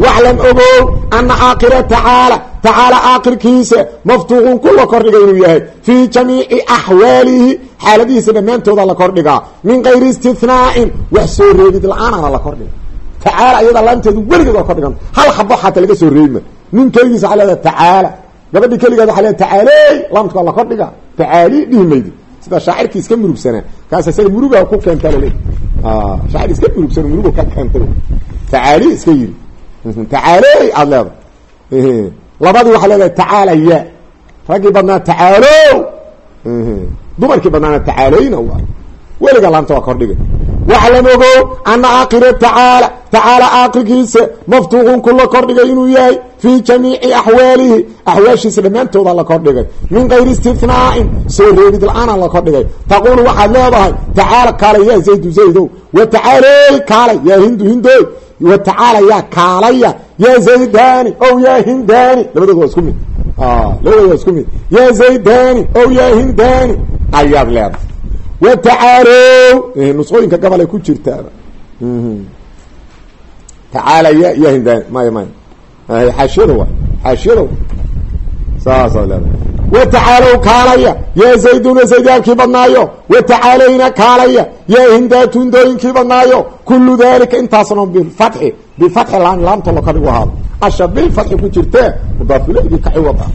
waclam ogow ana aakira tacaala tacaala aakirkiisa maftuuqun ku kordhiga inuu yahay. Fii jamiici axwaalihi. Xaaladihiisa dhammaantooda la kordhigaa min kayri istinaa'in wax soo reebid la'aanana la kordhiga tacaala iyada laanteedu weligeed waa kordhigan hal xabo xataa laga soo reebima. Nin keligiisa waxaa leedaha tacaala gabadhi keligeed waxa leedaha tacaaley laamtka waa la kordhiga tacaali dhihi maydi. Sida shaacirkii iska murugsanaa kaas isaga muruga ku keenta lale shaacir iska murugsano muruga ka keentay. Tacaali iska yiri. Tacaaley aada leedahay. Labadii waxaa leedahay tacaala ya raggii badnaa tacaalo dumarkii badnaana tacaaleyna waa. Weliga laanta waa kordhiga waclam ogow ana aakira tacaala tacaala aakirkiisa maftuuqun ku la kordhigay inuu yahay fii jamiici axwaalihi axwaashiisa dhammaantooda la kordhigay. Min kayri istinaa'in soo reebid la'aana la kordhigay. Taquulu waxaad leedahay tacaala kaalay yaa zaydu zaydow. Wa tacaaley kaalay yaa hindu hindooy wa tacaala yaa kaalaya yaa zaydani ow yaa hindani labadood waa isku mid. Labadood waa isku mid. Yaa zaydani ow yaa hindani ayaad leedahay wa tacaalow nusqooyinka gobol ay ku jirtaaba tacaala ya ya hindani maya maya xaashiyada waay xaashiyada saasaad leedahay wa tacaalow kaalaya yaa zayduna zaydaabkii badnaayo wa tacaalayna kaalaya yaa hindaatu hindooyinkii badnaayo kullu dalika intaasno bifatxi bifatxi laam laamta lo kadhigu ahaado asha bilfatxi ku jirtee mudaafulahgii ka ciwad ah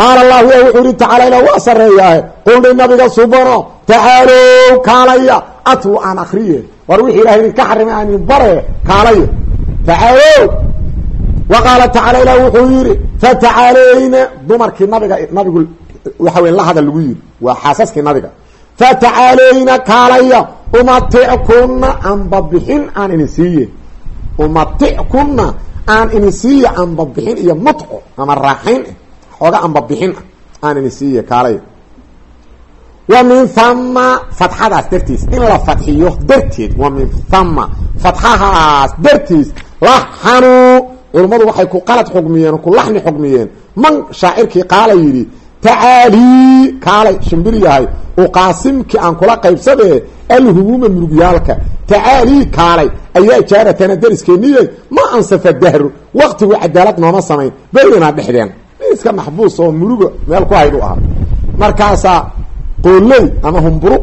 qaala allahu ya wuxuu ihi tacaala ilah waa sareeyaahe qulli nabiga subano tacaalow kaalaya atlu aan akriye war wixii ilahay idin ka xarimay aan idin bare kaalaya tacaalow wa qaala tacaala ilah wuxuu yidhi fatacaaleyna dumarkii nabiga nabigu waxa wey la hadal lagu yidhi waa xaasaskii nabiga fatacaaleyna kaalaya umatickunna anbabixin aan ini siiye umatickunna aan ini siiye anbabixin iyo matco ama raaxayn xooga anbabixin ah aan ini siiye kaalaya wa min hama fatxadaas dartiis. In la fadxiyo darteed wa min hama fatxahaas dartiis laxanuu culummadu waxay ku qalad xugmiyeen ku laxni xugmiyeen. Man shaacirkii qaala yidhi tacaalii kaalay shimbir yahay. Uqaasimkii aan kula qaybsadee alhumuuma murugyaalka tacaalii kaalay. Ayaa jaaratana dariskeeniye ma ansafa dahru. Waktigu cadaalad nooma samayn. Baynanaa dhexdeen iska maxbuus oo muruga meel ku hayd u ahaa. Markaasaa qooley ama humburu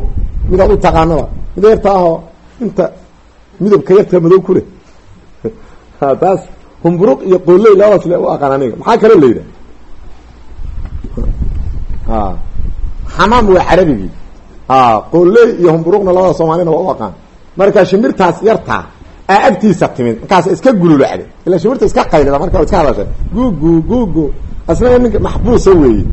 midaad u taqaanaba mid yarta ahoo inta midabka yarta madow ku leh. Taas humburuq iyo qooley labadaas le u aqaan aniga. Maxaa kaloo la yidhaha xamaam waa carabigii qooley iyo humburuqna labada soomaalina waa u aqaan. Marka shimbirtaas yartaa aa agtiisa timid. Markaas iska gululacday ila shimbirta iska qaylida marka iska hadashay. Gugu gugu asna ninka maxbuusa weeye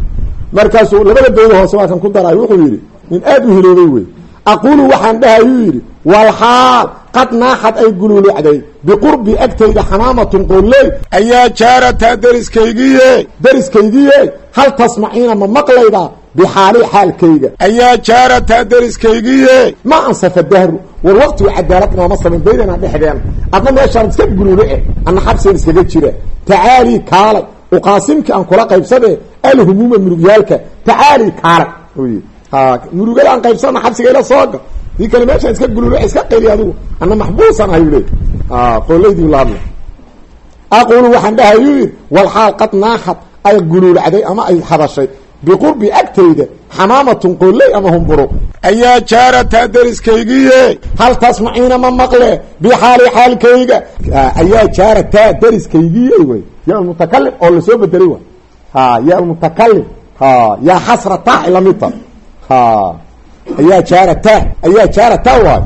markaasuu labada bayda hoose waa kan ku daraayo wuxuu yidhi nin aad u hiloobay wey aquulu waxaan dhahayuu yidhi walxaal qad naaxad ay guluulucday biqurbi agtayda xamaamatun qooley ayaa jaarataa deriskaygiye deriskaygiye hal tasmaciina ma maqlaydaa bixaali xaalkayga? Ayaa jaarataa deriskaygiye ma ansafa dahru war waqtigu cadaalad nooma samayn baydana dhexdeen adna meeshaan iska guluuluce anna xabsigan iskaga jira. Tacaalii kaalay uqaasimkii aan kula qaybsade alhumuuma murugyaalka tacaali kaalay murugada aan qaybsana xabsiga ila sooga dii kale meeshaan iska guluuluce iska qayli adigu anna maxbuusan ahayu le qoolaydii la hadla aqulu waxaan dhahayuu yidhi walxaal qad naaxad ay guluulacday ama ay hadashay biqurbi agtayda xamaamatun qooley ama humburuq ayaa jaarataa deriskaygiye hal tasmaciina ma maqle bixaali xaalkayga. Ayaa jaarataa deriskaygiye wey yaa mutakalim oo la soo bedelay wa ha yaa mutakalim ha yaa xasrataa ilamidta ha ayaa jaarataa ayaa jaarataa waay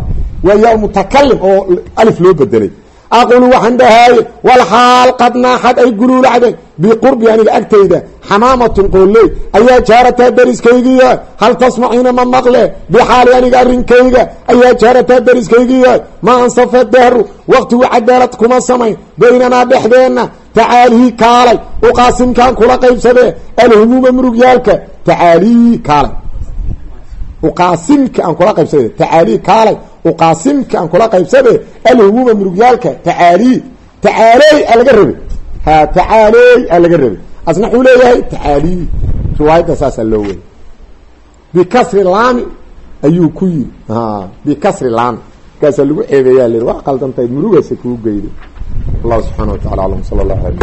waa yaa mutakalim oo alif loo bedelay aqulu waxaan dhahaaye walxaal qad naaxad ay guluulacday biqurbi aniga agtayda xamaamatun qooley ayaa jaarataa deriskaygiya hal tasmaciina ma maqle bixaali aniga arrinkayga ayaa jaarataa deriskaygiya ma ansafa dahru waqtigu cadaalad kuma samayn baynanaa dhexdeenna tacaalii kaalay uqaasimkaan kula qaybsadee alhumuuma murugyaalka tacaalii kaalay uqaasimki aan kula qaybsade tacaalii kaalay uqaasimki aan kula qaybsade alhumuuma murugyaalka tacaalii tacaaley a laga rabay ha tacaaley a laga rabay asna wuxuu leeyahay tacaalii. Riwaayadda saasaa loo wey bikasri laami ayuu ku yiri bikasri laami. Markaasaa lagu ceebeeyaa l waa qaldantahay murugasa kuu geyday. Allahu subxana wa tacala alam sala allahu ala